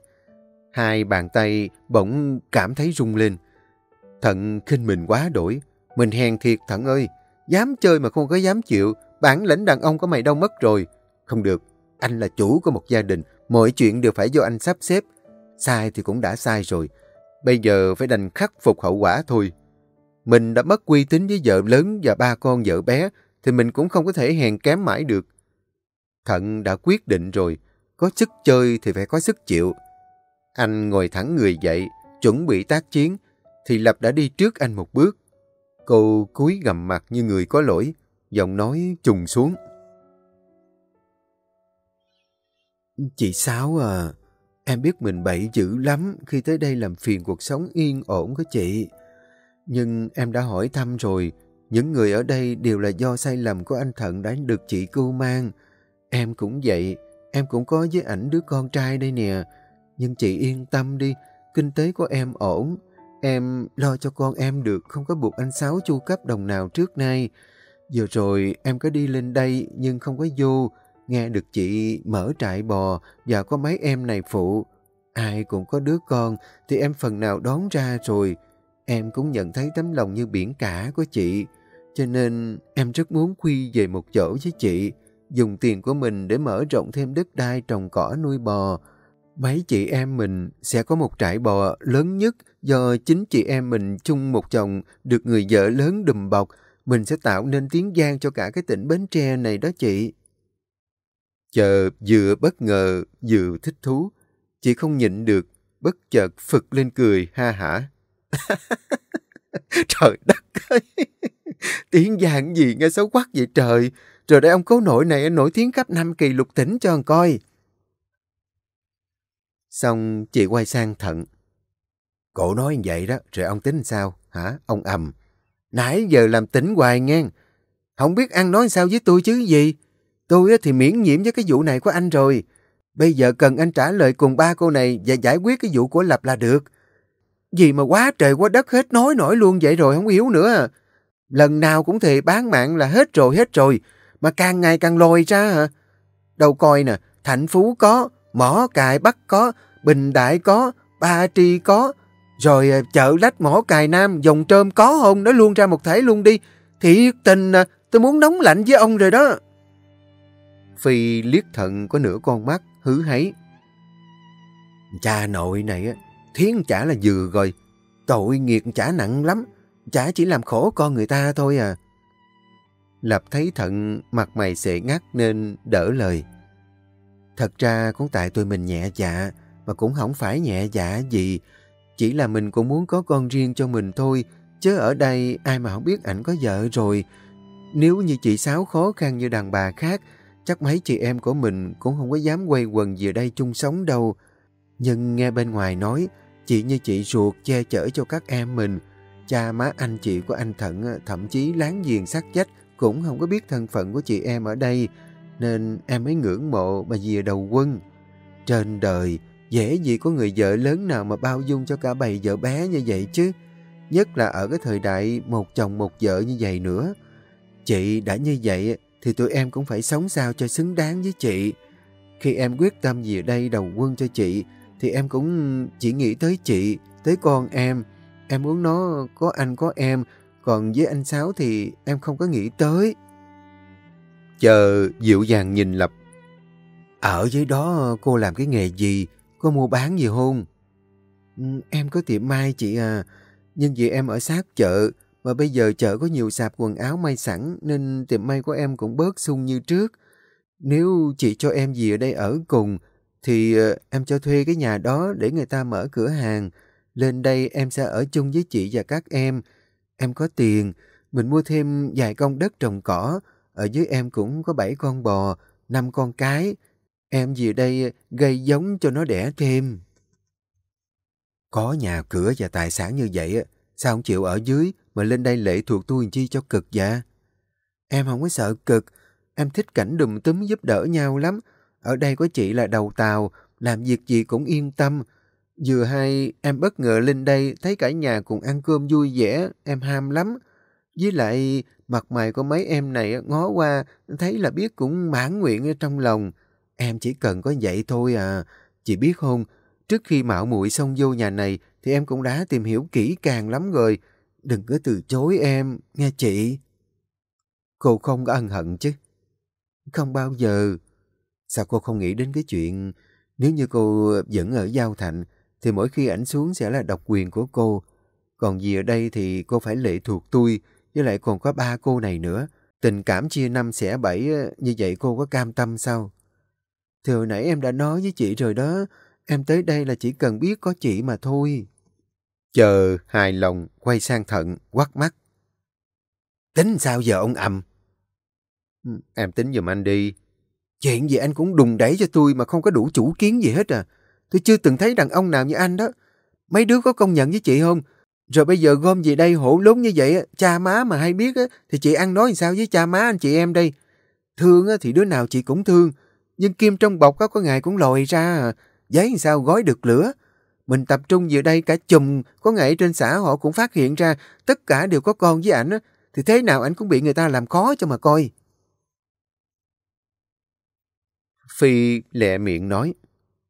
Hai bàn tay bỗng cảm thấy rung lên. Thận khinh mình quá đổi. Mình hèn thiệt Thận ơi. Dám chơi mà không có dám chịu, bản lĩnh đàn ông của mày đâu mất rồi. Không được, anh là chủ của một gia đình, mọi chuyện đều phải do anh sắp xếp. Sai thì cũng đã sai rồi. Bây giờ phải đành khắc phục hậu quả thôi. Mình đã mất uy tín với vợ lớn và ba con vợ bé, thì mình cũng không có thể hèn kém mãi được. Thận đã quyết định rồi, có sức chơi thì phải có sức chịu. Anh ngồi thẳng người dậy, chuẩn bị tác chiến, thì Lập đã đi trước anh một bước. Cô cúi gầm mặt như người có lỗi, giọng nói trùng xuống. Chị Sáu à, em biết mình bậy dữ lắm khi tới đây làm phiền cuộc sống yên ổn của chị. Nhưng em đã hỏi thăm rồi, những người ở đây đều là do sai lầm của anh Thận đã được chị cưu mang. Em cũng vậy, em cũng có với ảnh đứa con trai đây nè. Nhưng chị yên tâm đi, kinh tế của em ổn, Em lo cho con em được, không có buộc anh Sáu chu cấp đồng nào trước nay. Vừa rồi em có đi lên đây nhưng không có vô. Nghe được chị mở trại bò và có mấy em này phụ. Ai cũng có đứa con thì em phần nào đón ra rồi. Em cũng nhận thấy tấm lòng như biển cả của chị. Cho nên em rất muốn quy về một chỗ với chị. Dùng tiền của mình để mở rộng thêm đất đai trồng cỏ nuôi bò. Mấy chị em mình sẽ có một trại bò lớn nhất do chính chị em mình chung một chồng được người vợ lớn đùm bọc. Mình sẽ tạo nên tiếng gian cho cả cái tỉnh Bến Tre này đó chị. Chờ vừa bất ngờ vừa thích thú. Chị không nhịn được, bất chợt phực lên cười ha hả. [laughs] trời đất ơi! [laughs] tiếng gian gì nghe xấu quắc vậy trời. Rồi đây ông cố nội này nổi tiếng khắp năm kỳ lục tỉnh cho anh coi. Xong chị quay sang thận. Cổ nói vậy đó, rồi ông tính sao? Hả? Ông ầm. Nãy giờ làm tỉnh hoài ngang. Không biết ăn nói sao với tôi chứ gì. Tôi thì miễn nhiễm với cái vụ này của anh rồi. Bây giờ cần anh trả lời cùng ba cô này và giải quyết cái vụ của Lập là được. Gì mà quá trời quá đất hết nói nổi luôn vậy rồi không hiểu nữa. Lần nào cũng thì bán mạng là hết rồi hết rồi. Mà càng ngày càng lòi ra hả? Đâu coi nè, Thạnh Phú có, Mỏ Cài Bắc có, Bình Đại có, Ba Tri có. Rồi ờ, chợ lách Mỏ Cài Nam, dòng trơm có không? Nó luôn ra một thể luôn đi. Thiệt tình à, tôi muốn nóng lạnh với ông rồi đó. Phi liếc thận có nửa con mắt, hứ hấy Cha nội này thiến chả là vừa rồi. Tội nghiệt chả nặng lắm. Chả chỉ làm khổ con người ta thôi à. Lập thấy thận mặt mày sệ ngắt nên đỡ lời. Thật ra cũng tại tụi mình nhẹ dạ, mà cũng không phải nhẹ dạ gì. Chỉ là mình cũng muốn có con riêng cho mình thôi, chứ ở đây ai mà không biết ảnh có vợ rồi. Nếu như chị Sáu khó khăn như đàn bà khác, chắc mấy chị em của mình cũng không có dám quay quần về đây chung sống đâu. Nhưng nghe bên ngoài nói, chị như chị ruột che chở cho các em mình. Cha má anh chị của anh Thận ờ, thậm chí láng giềng sắc chách cũng không có biết thân phận của chị em ở đây, nên em mới ngưỡng mộ bà dìa đầu quân. Trên đời, dễ gì có người vợ lớn nào mà bao dung cho cả bầy vợ bé như vậy chứ. Nhất là ở cái thời đại một chồng một vợ như vậy nữa. Chị đã như vậy thì tụi em cũng phải sống sao cho xứng đáng với chị. Khi em quyết tâm về đây đầu quân cho chị, thì em cũng chỉ nghĩ tới chị, tới con em. Em muốn nó có anh có em, còn với anh Sáu thì em không có nghĩ tới. Chờ dịu dàng nhìn Lập. Ở dưới đó cô làm cái nghề gì? Có mua bán gì không? Ừ, em có tiệm may chị à. Nhưng vì em ở sát chợ, mà bây giờ chợ có nhiều sạp quần áo may sẵn nên tiệm may của em cũng bớt sung như trước. Nếu chị cho em gì ở đây ở cùng, thì ờ, em cho thuê cái nhà đó để người ta mở cửa hàng. Lên đây em sẽ ở chung với chị và các em. Em có tiền, mình mua thêm vài con đất trồng cỏ. Ở dưới em cũng có bảy con bò, năm con cái. Em về đây ờ, gây giống cho nó đẻ thêm. Có nhà cửa và tài sản như vậy, sao không chịu ở dưới mà lên đây lệ thuộc tôi chi cho cực dạ Em không có sợ cực, em thích cảnh đùm túm giúp đỡ nhau lắm. Ở đây có chị là đầu tàu, làm việc gì cũng yên tâm. Vừa hay em bất ngờ lên đây thấy cả nhà cùng ăn cơm vui vẻ, em ham lắm. Với lại mặt mày của mấy em này ngó qua thấy là biết cũng mãn nguyện ở trong lòng. Em chỉ cần có vậy thôi à. Chị biết không, trước khi mạo muội xông vô nhà này thì em cũng đã tìm hiểu kỹ càng lắm rồi. Đừng có từ chối em, nghe chị. Cô không có ân hận chứ? Không bao giờ. Sao cô không nghĩ đến cái chuyện nếu như cô vẫn ở Giao Thạnh thì mỗi khi ảnh xuống sẽ là độc quyền của cô. Còn gì ở đây thì cô phải lệ thuộc tôi với lại còn có ba cô này nữa. Tình cảm chia năm xẻ bảy như vậy cô có cam tâm sao? Thì hồi nãy em đã nói với chị rồi đó, em tới đây là chỉ cần biết có chị mà thôi. Chờ hài lòng quay sang thận quắt mắt. Tính sao giờ ông ầm? Ừ, em tính giùm anh đi. Chuyện gì anh cũng đùng đẩy cho tôi mà không có đủ chủ kiến gì hết à. Tôi chưa từng thấy đàn ông nào như anh đó. Mấy đứa có công nhận với chị không? Rồi bây giờ gom về đây hổ lốn như vậy, cha má mà hay biết thì chị ăn nói sao với cha má anh chị em đây? Thương thì đứa nào chị cũng thương, nhưng kim trong bọc có ngày cũng lòi ra, giấy sao gói được lửa. Mình tập trung về đây cả chùm, có ngày trên xã họ cũng phát hiện ra tất cả đều có con với ảnh, thì thế nào ảnh cũng bị người ta làm khó cho mà coi. Phi lẹ miệng nói,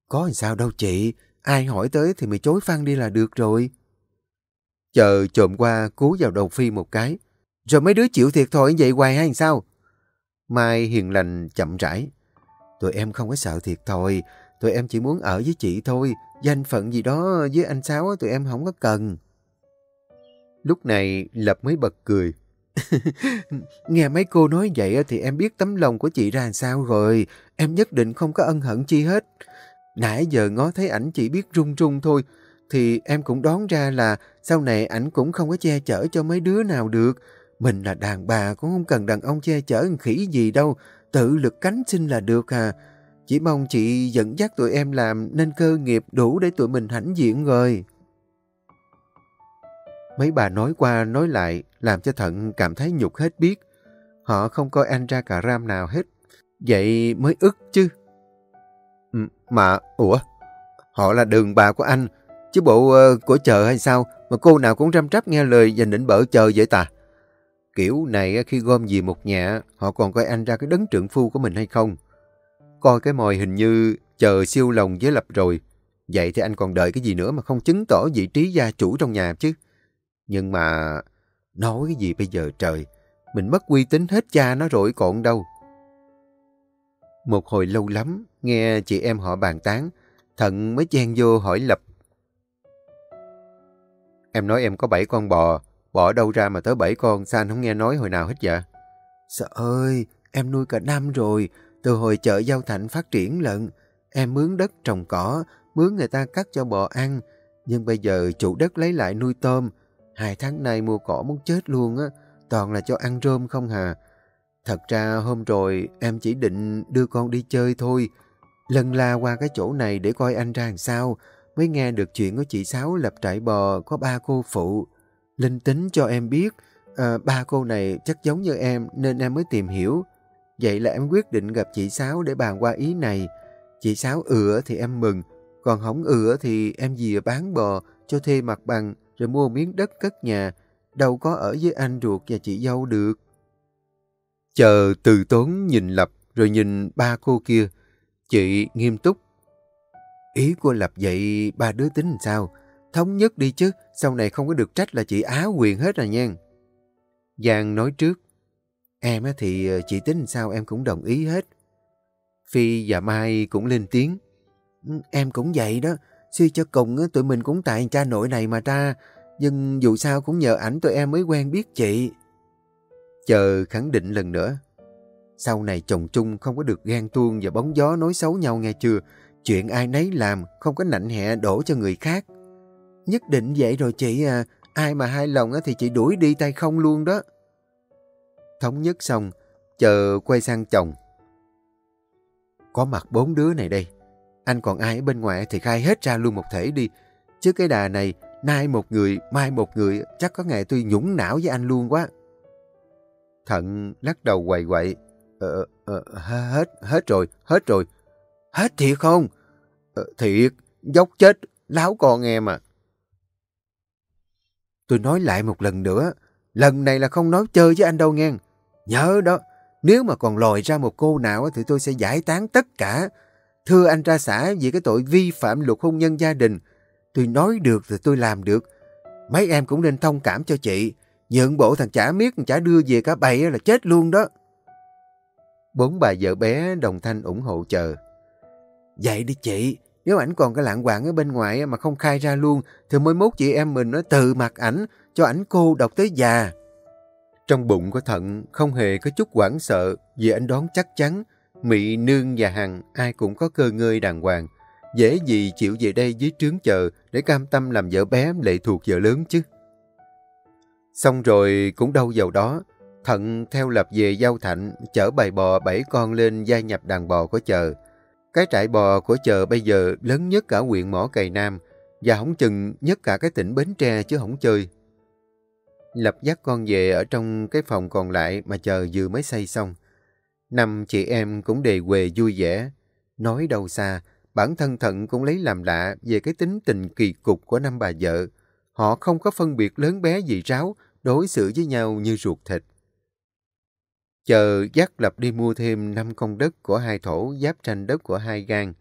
có làm sao đâu chị, ai hỏi tới thì mày chối phăng đi là được rồi. Chờ trộm qua cú vào đầu Phi một cái, rồi mấy đứa chịu thiệt thòi vậy hoài hay sao? Mai hiền lành chậm rãi. Tụi em không có sợ thiệt thôi, tụi em chỉ muốn ở với chị thôi, danh phận gì đó với anh Sáu tụi em không có cần. Lúc này Lập mới bật cười. [laughs] Nghe mấy cô nói vậy thì em biết tấm lòng của chị ra sao rồi. Em nhất định không có ân hận chi hết. Nãy giờ ngó thấy ảnh chỉ biết run run thôi. Thì em cũng đoán ra là sau này ảnh cũng không có che chở cho mấy đứa nào được. Mình là đàn bà cũng không cần đàn ông che chở khỉ gì đâu. Tự lực cánh sinh là được à. Chỉ mong chị dẫn dắt tụi em làm nên cơ nghiệp đủ để tụi mình hãnh diện rồi. Mấy bà nói qua nói lại làm cho Thận cảm thấy nhục hết biết. Họ không coi anh ra cà ram nào hết. Vậy mới ức chứ. Ừ, mà, ủa, họ là đường bà của anh. Chứ bộ uh, của chợ hay sao mà cô nào cũng răm trắp nghe lời và nịnh bợ chờ vậy ta? Kiểu này khi gom về một nhà, họ còn coi anh ra cái đấng trưởng phu của mình hay không? Coi cái mồi hình như chờ siêu lòng với lập rồi. Vậy thì anh còn đợi cái gì nữa mà không chứng tỏ vị trí gia chủ trong nhà chứ? Nhưng mà... Nói cái gì bây giờ trời? Mình mất uy tín hết cha nó rồi còn đâu. Một hồi lâu lắm, nghe chị em họ bàn tán, Thận mới chen vô hỏi Lập. Em nói em có bảy con bò, bỏ đâu ra mà tới bảy con, sao anh không nghe nói hồi nào hết vậy? Sợ ơi, em nuôi cả năm rồi, từ hồi chợ Giao Thạnh phát triển lận. Em mướn đất trồng cỏ, mướn người ta cắt cho bò ăn, nhưng bây giờ chủ đất lấy lại nuôi tôm. Hai tháng nay mua cỏ muốn chết luôn á, toàn là cho ăn rơm không hà. Thật ra hôm rồi em chỉ định đưa con đi chơi thôi. Lần la qua cái chỗ này để coi anh ra làm sao, mới nghe được chuyện của chị Sáu lập trại bò có ba cô phụ. Linh tính cho em biết, à, ba cô này chắc giống như em nên em mới tìm hiểu. Vậy là em quyết định gặp chị Sáu để bàn qua ý này. Chị Sáu ừa thì em mừng, còn không ừa thì em dìa bán bò cho thuê mặt bằng rồi mua miếng đất cất nhà. Đâu có ở với anh ruột và chị dâu được. Chờ từ tốn nhìn Lập rồi nhìn ba cô kia. Chị nghiêm túc. Ý cô Lập vậy ba đứa tính sao? Thống nhất đi chứ, sau này không có được trách là chị á quyền hết rồi nha. Giang nói trước. Em thì ờ, chị tính sao em cũng đồng ý hết. Phi và Mai cũng lên tiếng. Ừ, em cũng vậy đó. Suy cho cùng tụi mình cũng tại cha nội này mà ra. Nhưng dù sao cũng nhờ ảnh tụi em mới quen biết chị. Chờ khẳng định lần nữa. Sau này chồng chung không có được ghen tuông và bóng gió nói xấu nhau nghe chưa. Chuyện ai nấy làm không có nạnh hẹ đổ cho người khác. Nhất định vậy rồi chị à. Ai mà hai lòng thì chị đuổi đi tay không luôn đó. Thống nhất xong, chờ quay sang chồng. Có mặt bốn đứa này đây. Anh còn ai ở bên ngoài thì khai hết ra luôn một thể đi. Chứ cái đà này, nay một người, mai một người, chắc có ngày tôi nhũng não với anh luôn quá. Thận lắc đầu quậy quậy. Ờ, ờ, hết, hết rồi, hết rồi. Hết thiệt không? Ờ, thiệt, dốc chết, láo con em à. Tôi nói lại một lần nữa, lần này là không nói chơi với anh đâu nghe. Nhớ đó, nếu mà còn lòi ra một cô nào thì tôi sẽ giải tán tất cả. Thưa anh ra xã vì cái tội vi phạm luật hôn nhân gia đình. Tôi nói được thì tôi làm được. Mấy em cũng nên thông cảm cho chị. Nhượng bộ thằng chả miết chả đưa về cả bầy là chết luôn đó. Bốn bà vợ bé đồng thanh ủng hộ chờ. Vậy đi chị, nếu ảnh còn cái lạng quạng ở bên ngoài mà không khai ra luôn, thì mới mốt chị em mình nó tự mặc ảnh, cho ảnh cô độc tới già. Trong bụng của Thận không hề có chút quảng sợ vì anh đoán chắc chắn Mị, Nương và Hằng ai cũng có cơ ngơi đàng hoàng. Dễ gì chịu về đây dưới trướng chờ để cam tâm làm vợ bé lệ thuộc vợ lớn chứ. Xong rồi cũng đâu vào đó, Thận theo lập về Giao Thạnh, chở bầy bò bảy con lên gia nhập đàn bò của chờ. Cái trại bò của chờ bây giờ lớn nhất cả huyện Mỏ Cày Nam, và không chừng nhất cả cái tỉnh Bến Tre chứ không chơi. Lập dắt con về ở trong cái phòng còn lại mà chờ vừa mới xây xong. Năm chị em cũng đề quề vui vẻ. Nói đâu xa, bản thân Thận cũng lấy làm lạ về cái tính tình kỳ cục của năm bà vợ. Họ không có phân biệt lớn bé gì ráo, đối xử với nhau như ruột thịt. Chờ dắt Lập đi mua thêm 5 công đất của hai thổ giáp tranh đất của hai gan.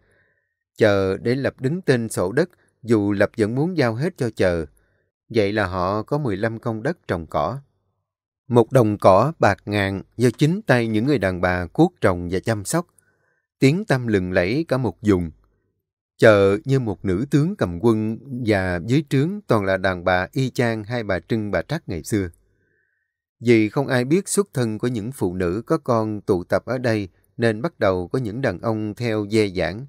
Chờ để Lập đứng tên sổ đất, dù Lập vẫn muốn giao hết cho chờ. Vậy là họ có 15 công đất trồng cỏ. Một đồng cỏ bạc ngàn do chính tay những người đàn bà cuốc trồng và chăm sóc. Tiếng tâm lừng lẫy cả một vùng. Chờ như một nữ tướng cầm quân và dưới trướng toàn là đàn bà y chang hai bà Trưng bà Trắc ngày xưa. Vì không ai biết xuất thân của những phụ nữ có con tụ tập ở đây nên bắt đầu có những đàn ông theo dê giảng.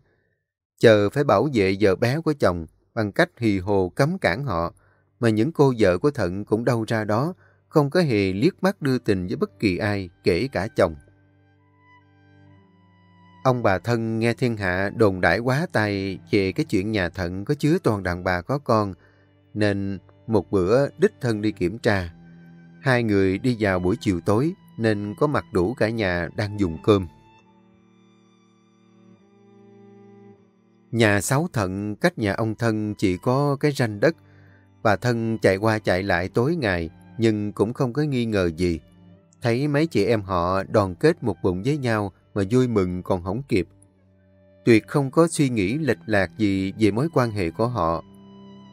Chờ phải bảo vệ vợ bé của chồng bằng cách hì hồ cấm cản họ, mà những cô vợ của Thận cũng đâu ra đó, không có hề liếc mắt đưa tình với bất kỳ ai, kể cả chồng. Ông bà thân nghe thiên hạ đồn đãi quá tay về cái chuyện nhà Thận có chứa toàn đàn bà có con, nên một bữa đích thân đi kiểm tra. Hai người đi vào buổi chiều tối nên có mặt đủ cả nhà đang dùng cơm. Nhà sáu thận cách nhà ông thân chỉ có cái ranh đất. Bà thân chạy qua chạy lại tối ngày, nhưng cũng không có nghi ngờ gì. Thấy mấy chị em họ đoàn kết một bụng với nhau mà vui mừng còn không kịp. Tuyệt không có suy nghĩ lệch lạc gì về mối quan hệ của họ.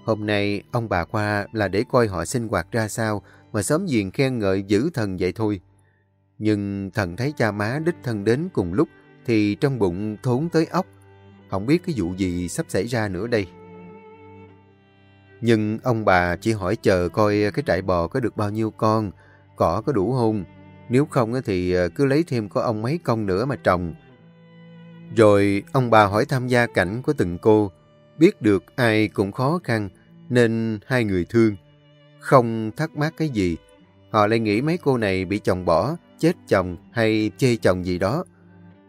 Hôm nay ông bà qua là để coi họ sinh hoạt ra sao mà sớm diện khen ngợi giữ thần vậy thôi. Nhưng thần thấy cha má đích thân đến cùng lúc thì trong bụng thốn tới ốc. Không biết cái vụ gì sắp xảy ra nữa đây. Nhưng ông bà chỉ hỏi chờ coi cái trại bò có được bao nhiêu con, cỏ có đủ không. Nếu không thì cứ lấy thêm có ông mấy con nữa mà trồng. Rồi ông bà hỏi tham gia cảnh của từng cô, biết được ai cũng khó khăn nên hai người thương. Không thắc mắc cái gì, họ lại nghĩ mấy cô này bị chồng bỏ, chết chồng hay chê chồng gì đó.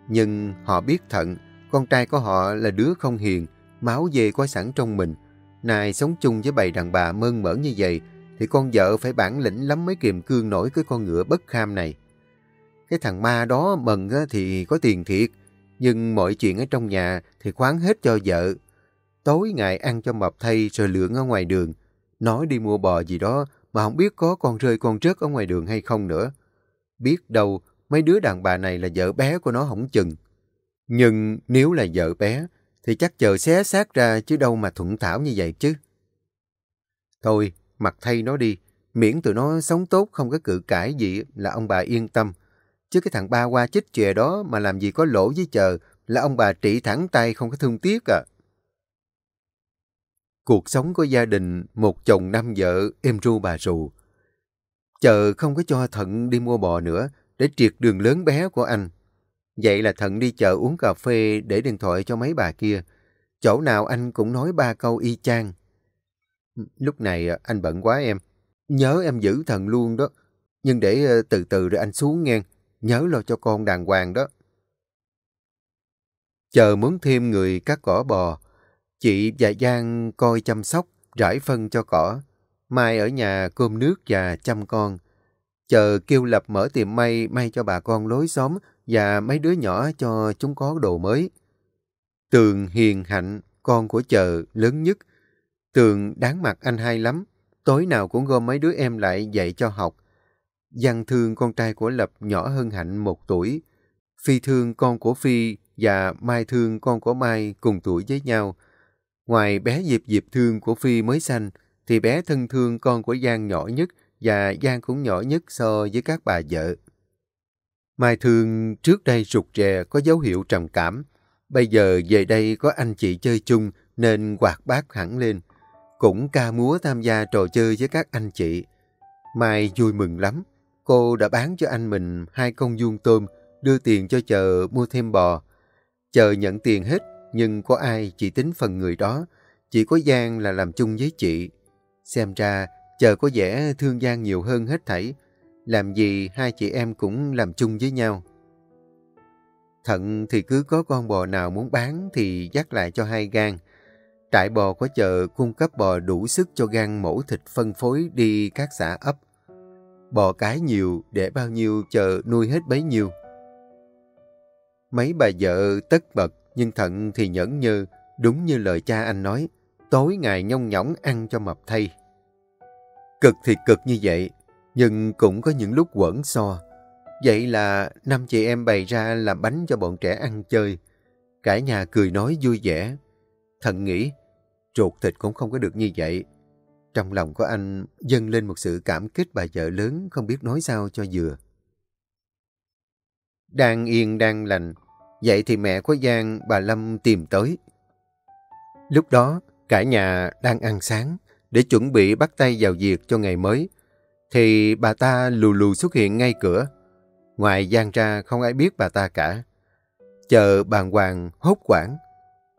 Nhưng họ biết thận, con trai của họ là đứa không hiền, máu dê có sẵn trong mình. Này sống chung với bầy đàn bà mơn mởn như vậy, thì con vợ phải bản lĩnh lắm mới kiềm cương nổi cái con ngựa bất kham này. Cái thằng ma đó mần thì có tiền thiệt, nhưng mọi chuyện ở trong nhà thì khoáng hết cho vợ. Tối ngày ăn cho mập thay rồi lượn ở ngoài đường. Nói đi mua bò gì đó mà không biết có con rơi con rớt ở ngoài đường hay không nữa. Biết đâu mấy đứa đàn bà này là vợ bé của nó không chừng. Nhưng nếu là vợ bé thì chắc chờ xé xác ra chứ đâu mà thuận thảo như vậy chứ. Thôi, mặc thay nó đi, miễn tụi nó sống tốt không có cự cãi gì là ông bà yên tâm. Chứ cái thằng ba qua chích chè đó mà làm gì có lỗ với chờ là ông bà trị thẳng tay không có thương tiếc à. Cuộc sống của gia đình, một chồng năm vợ, em ru bà rù. Chờ không có cho Thận đi mua bò nữa để triệt đường lớn bé của anh. Vậy là Thận đi chợ uống cà phê để điện thoại cho mấy bà kia. Chỗ nào anh cũng nói ba câu y chang. Lúc này à, anh bận quá em. Nhớ em giữ Thận luôn đó. Nhưng để ờ, từ từ rồi anh xuống nghe. Nhớ lo cho con đàng hoàng đó. Chờ muốn thêm người cắt cỏ bò. Chị và Giang coi chăm sóc, rải phân cho cỏ. Mai ở nhà cơm nước và chăm con. Chờ kêu lập mở tiệm may, may cho bà con lối xóm và mấy đứa nhỏ cho chúng có đồ mới. Tường hiền hạnh, con của chờ lớn nhất. Tường đáng mặt anh hai lắm. Tối nào cũng gom mấy đứa em lại dạy cho học. giang thương con trai của Lập nhỏ hơn Hạnh một tuổi. Phi thương con của Phi và Mai thương con của Mai cùng tuổi với nhau. Ngoài bé Diệp Diệp thương của Phi mới sanh, thì bé thân thương con của Giang nhỏ nhất và Giang cũng nhỏ nhất so với các bà vợ. Mai Thương trước đây rụt rè có dấu hiệu trầm cảm. Bây giờ về đây có anh chị chơi chung nên quạt bát hẳn lên. Cũng ca múa tham gia trò chơi với các anh chị. Mai vui mừng lắm. Cô đã bán cho anh mình hai con vuông tôm, đưa tiền cho chờ mua thêm bò. Chờ nhận tiền hết, nhưng có ai chỉ tính phần người đó. Chỉ có Giang là làm chung với chị. Xem ra, chờ có vẻ thương Giang nhiều hơn hết thảy. Làm gì hai chị em cũng làm chung với nhau. Thận thì cứ có con bò nào muốn bán thì dắt lại cho hai gan. Trại bò có chợ cung cấp bò đủ sức cho gan mổ thịt phân phối đi các xã ấp. Bò cái nhiều, để bao nhiêu chờ nuôi hết bấy nhiêu. Mấy bà vợ tất bật, nhưng Thận thì nhẫn như đúng như lời cha anh nói, tối ngày nhông nhõng ăn cho mập thay. Cực thì cực như vậy, nhưng cũng có những lúc quẩn so. Vậy là năm chị em bày ra làm bánh cho bọn trẻ ăn chơi. Cả nhà cười nói vui vẻ. Thận nghĩ, trột thịt cũng không có được như vậy. Trong lòng của anh dâng lên một sự cảm kích bà vợ lớn không biết nói sao cho vừa. Đang yên đang lành, vậy thì mẹ của Giang, bà Lâm tìm tới. Lúc đó, cả nhà đang ăn sáng để chuẩn bị bắt tay vào việc cho ngày mới, thì bà ta lù lù xuất hiện ngay cửa. Ngoài Giang ra không ai biết bà ta cả. Chờ bàng hoàng hốt quảng.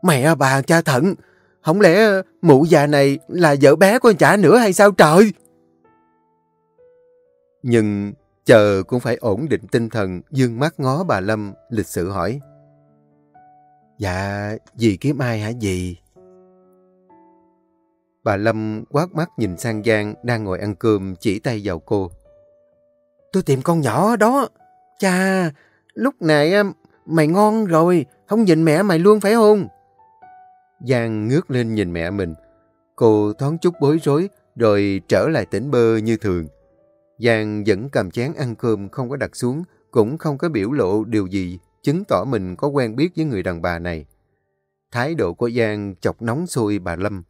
Mẹ bà cha thận, không lẽ mụ già này là vợ bé của chả nữa hay sao trời? Nhưng chờ cũng phải ổn định tinh thần, dương mắt ngó bà Lâm, lịch sự hỏi. Dạ, dì kiếm ai hả dì? Bà Lâm quát mắt nhìn sang Giang đang ngồi ăn cơm chỉ tay vào cô. Tôi tìm con nhỏ đó. Cha, lúc này à, mày ngon rồi, không nhìn mẹ mày luôn phải không? Giang ngước lên nhìn mẹ mình. Cô thoáng chút bối rối rồi trở lại tỉnh bơ như thường. Giang vẫn cầm chén ăn cơm không có đặt xuống, cũng không có biểu lộ điều gì chứng tỏ mình có quen biết với người đàn bà này. Thái độ của Giang chọc nóng sôi bà Lâm.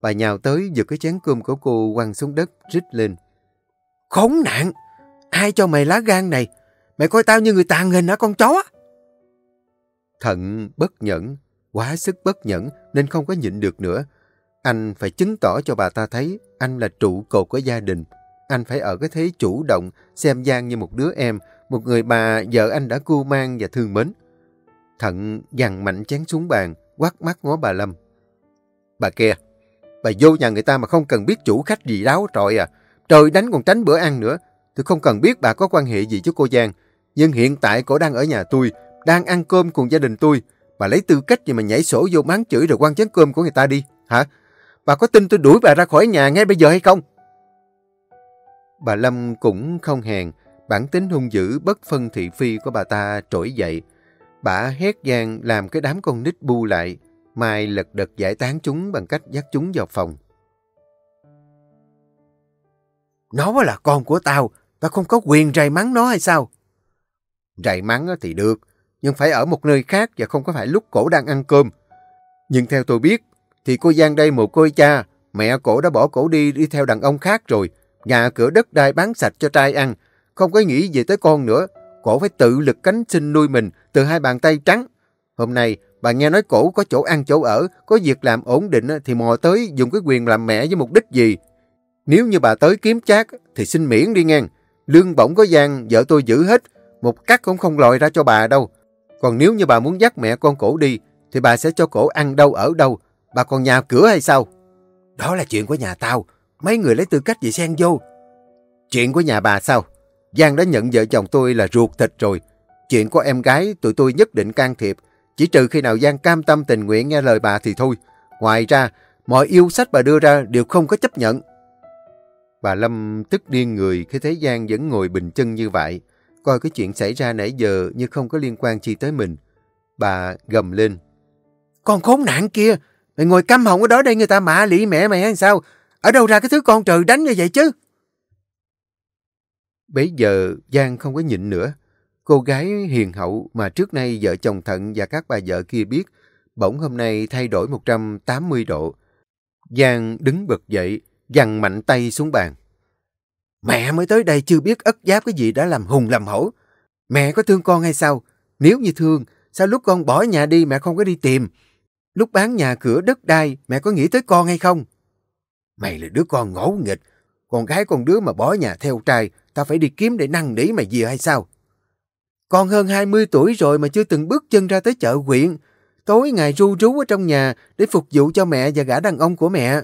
Bà nhào tới giật cái chén cơm của cô quăng xuống đất, rít lên. Khốn nạn! Ai cho mày lá gan này? Mày coi tao như người tàn hình hả con chó? Thận bất nhẫn, quá sức bất nhẫn nên không có nhịn được nữa. Anh phải chứng tỏ cho bà ta thấy anh là trụ cột của gia đình. Anh phải ở cái thế chủ động, xem Giang như một đứa em, một người bà vợ anh đã cưu mang và thương mến. Thận dằn mạnh chén xuống bàn, quát mắt ngó bà Lâm. Bà kia, bà vô nhà người ta mà không cần biết chủ khách gì đáo trọi à. Trời đánh còn tránh bữa ăn nữa. Tôi không cần biết bà có quan hệ gì với cô Giang. Nhưng hiện tại cổ đang ở nhà tôi, đang ăn cơm cùng gia đình tôi. Bà lấy tư cách gì mà nhảy sổ vô mắng chửi rồi quăng chén cơm của người ta đi, hả? Bà có tin tôi đuổi bà ra khỏi nhà ngay bây giờ hay không? Bà Lâm cũng không hèn, bản tính hung dữ bất phân thị phi của bà ta trỗi dậy. Bà hét gian làm cái đám con nít bu lại, Mai lật đật giải tán chúng bằng cách dắt chúng vào phòng. Nó là con của tao, tao không có quyền rầy mắng nó hay sao? Rầy mắng thì được, nhưng phải ở một nơi khác và không có phải lúc cổ đang ăn cơm. Nhưng theo tôi biết, thì cô Giang đây một cô cha, mẹ cổ đã bỏ cổ đi đi theo đàn ông khác rồi, nhà cửa đất đai bán sạch cho trai ăn, không có nghĩ về tới con nữa. Cổ phải tự lực cánh sinh nuôi mình từ hai bàn tay trắng. Hôm nay, bà nghe nói cổ có chỗ ăn chỗ ở, có việc làm ổn định thì mò tới dùng cái quyền làm mẹ với mục đích gì. Nếu như bà tới kiếm chát thì xin miễn đi ngang. Lương bổng có gian, vợ tôi giữ hết, một cắt cũng không lòi ra cho bà đâu. Còn nếu như bà muốn dắt mẹ con cổ đi, thì bà sẽ cho cổ ăn đâu ở đâu. Bà còn nhà cửa hay sao? Đó là chuyện của nhà tao. Mấy người lấy tư cách gì xen vô. Chuyện của nhà bà sao? Giang đã nhận vợ chồng tôi là ruột thịt rồi. Chuyện của em gái tụi tôi nhất định can thiệp. Chỉ trừ khi nào Giang cam tâm tình nguyện nghe lời bà thì thôi. Ngoài ra, mọi yêu sách bà đưa ra đều không có chấp nhận. Bà Lâm tức điên người khi thấy Giang vẫn ngồi bình chân như vậy. Coi cái chuyện xảy ra nãy giờ như không có liên quan chi tới mình. Bà gầm lên. Con khốn nạn kia! Mày ngồi căm họng ở đó đây người ta mạ lị mẹ mày hay sao? Ở đâu ra cái thứ con trời đánh như vậy chứ? Bây giờ Giang không có nhịn nữa. Cô gái hiền hậu mà trước nay vợ chồng Thận và các bà vợ kia biết, bỗng hôm nay thay đổi 180 độ. Giang đứng bật dậy, dằn mạnh tay xuống bàn. Mẹ mới tới đây chưa biết ất giáp cái gì đã làm hùng làm hổ. Mẹ có thương con hay sao? Nếu như thương, sao lúc con bỏ nhà đi mẹ không có đi tìm? Lúc bán nhà cửa đất đai, mẹ có nghĩ tới con hay không? Mày là đứa con ngỗ nghịch. Con gái con đứa mà bỏ nhà theo trai, tao phải đi kiếm để năn nỉ mày gì hay sao? Con hơn 20 tuổi rồi mà chưa từng bước chân ra tới chợ huyện. Tối ngày ru rú ở trong nhà để phục vụ cho mẹ và gã đàn ông của mẹ.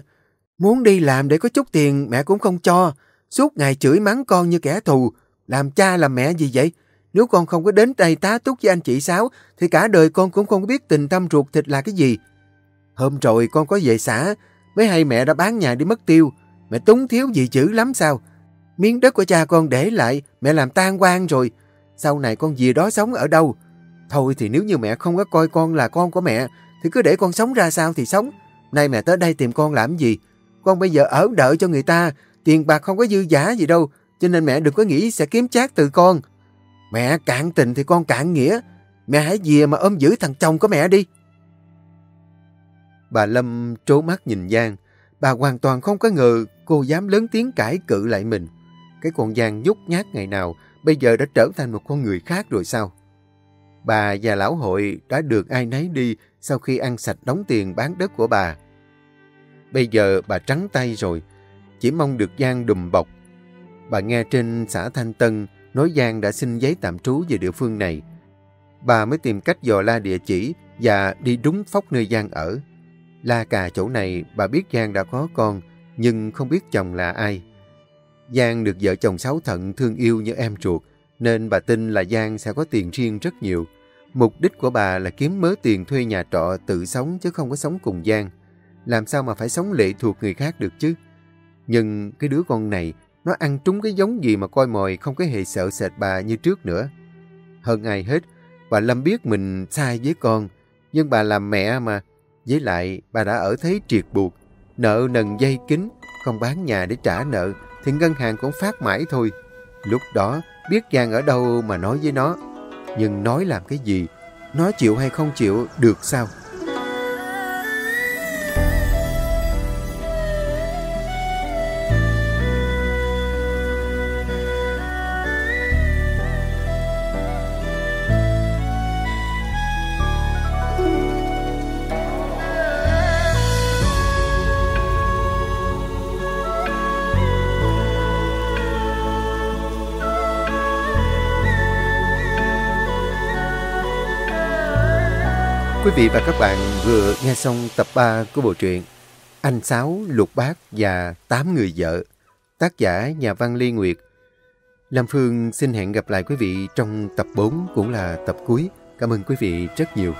Muốn đi làm để có chút tiền mẹ cũng không cho. Suốt ngày chửi mắng con như kẻ thù. Làm cha làm mẹ gì vậy? Nếu con không có đến đây tá túc với anh chị Sáu thì cả đời con cũng không biết tình tâm ruột thịt là cái gì. Hôm rồi con có về xã mới hay mẹ đã bán nhà đi mất tiêu. Mẹ túng thiếu gì chữ lắm sao? Miếng đất của cha con để lại mẹ làm tan quan rồi. Sau này con gì đó sống ở đâu? Thôi thì nếu như mẹ không có coi con là con của mẹ thì cứ để con sống ra sao thì sống. Nay mẹ tới đây tìm con làm gì? Con bây giờ ở đợi cho người ta, tiền bạc không có dư giả gì đâu, cho nên mẹ đừng có nghĩ sẽ kiếm chát từ con. Mẹ cạn tình thì con cạn nghĩa, mẹ hãy về mà ôm giữ thằng chồng của mẹ đi. Bà Lâm trố mắt nhìn Giang, bà hoàn toàn không có ngờ cô dám lớn tiếng cãi cự lại mình. Cái con Giang nhút nhát ngày nào, bây giờ đã trở thành một con người khác rồi sao? Bà và lão hội đã được ai nấy đi sau khi ăn sạch đóng tiền bán đất của bà. Bây giờ bà trắng tay rồi, chỉ mong được Giang đùm bọc. Bà nghe trên xã Thanh Tân nói Giang đã xin giấy tạm trú về địa phương này. Bà mới tìm cách dò la địa chỉ và đi đúng phóc nơi Giang ở. La cà chỗ này bà biết Giang đã có con, nhưng không biết chồng là ai. Giang được vợ chồng Sáu Thận thương yêu như em ruột, nên bà tin là Giang sẽ có tiền riêng rất nhiều. Mục đích của bà là kiếm mớ tiền thuê nhà trọ tự sống chứ không có sống cùng Giang làm sao mà phải sống lệ thuộc người khác được chứ? Nhưng cái đứa con này, nó ăn trúng cái giống gì mà coi mồi không có hề sợ sệt bà như trước nữa. Hơn ai hết, bà Lâm biết mình sai với con, nhưng bà làm mẹ mà, với lại, bà đã ở thế triệt buộc, nợ nần dây kính, không bán nhà để trả nợ, thì ngân hàng cũng phát mãi thôi. Lúc đó, biết Giang ở đâu mà nói với nó. Nhưng nói làm cái gì? Nó chịu hay không chịu, được sao? Vị và các bạn vừa nghe xong tập 3 của bộ truyện Anh Sáu, Lục Bát và Tám Người Vợ Tác giả nhà văn Lê Nguyệt Lam Phương xin hẹn gặp lại quý vị trong tập 4 cũng là tập cuối. Cảm ơn quý vị rất nhiều.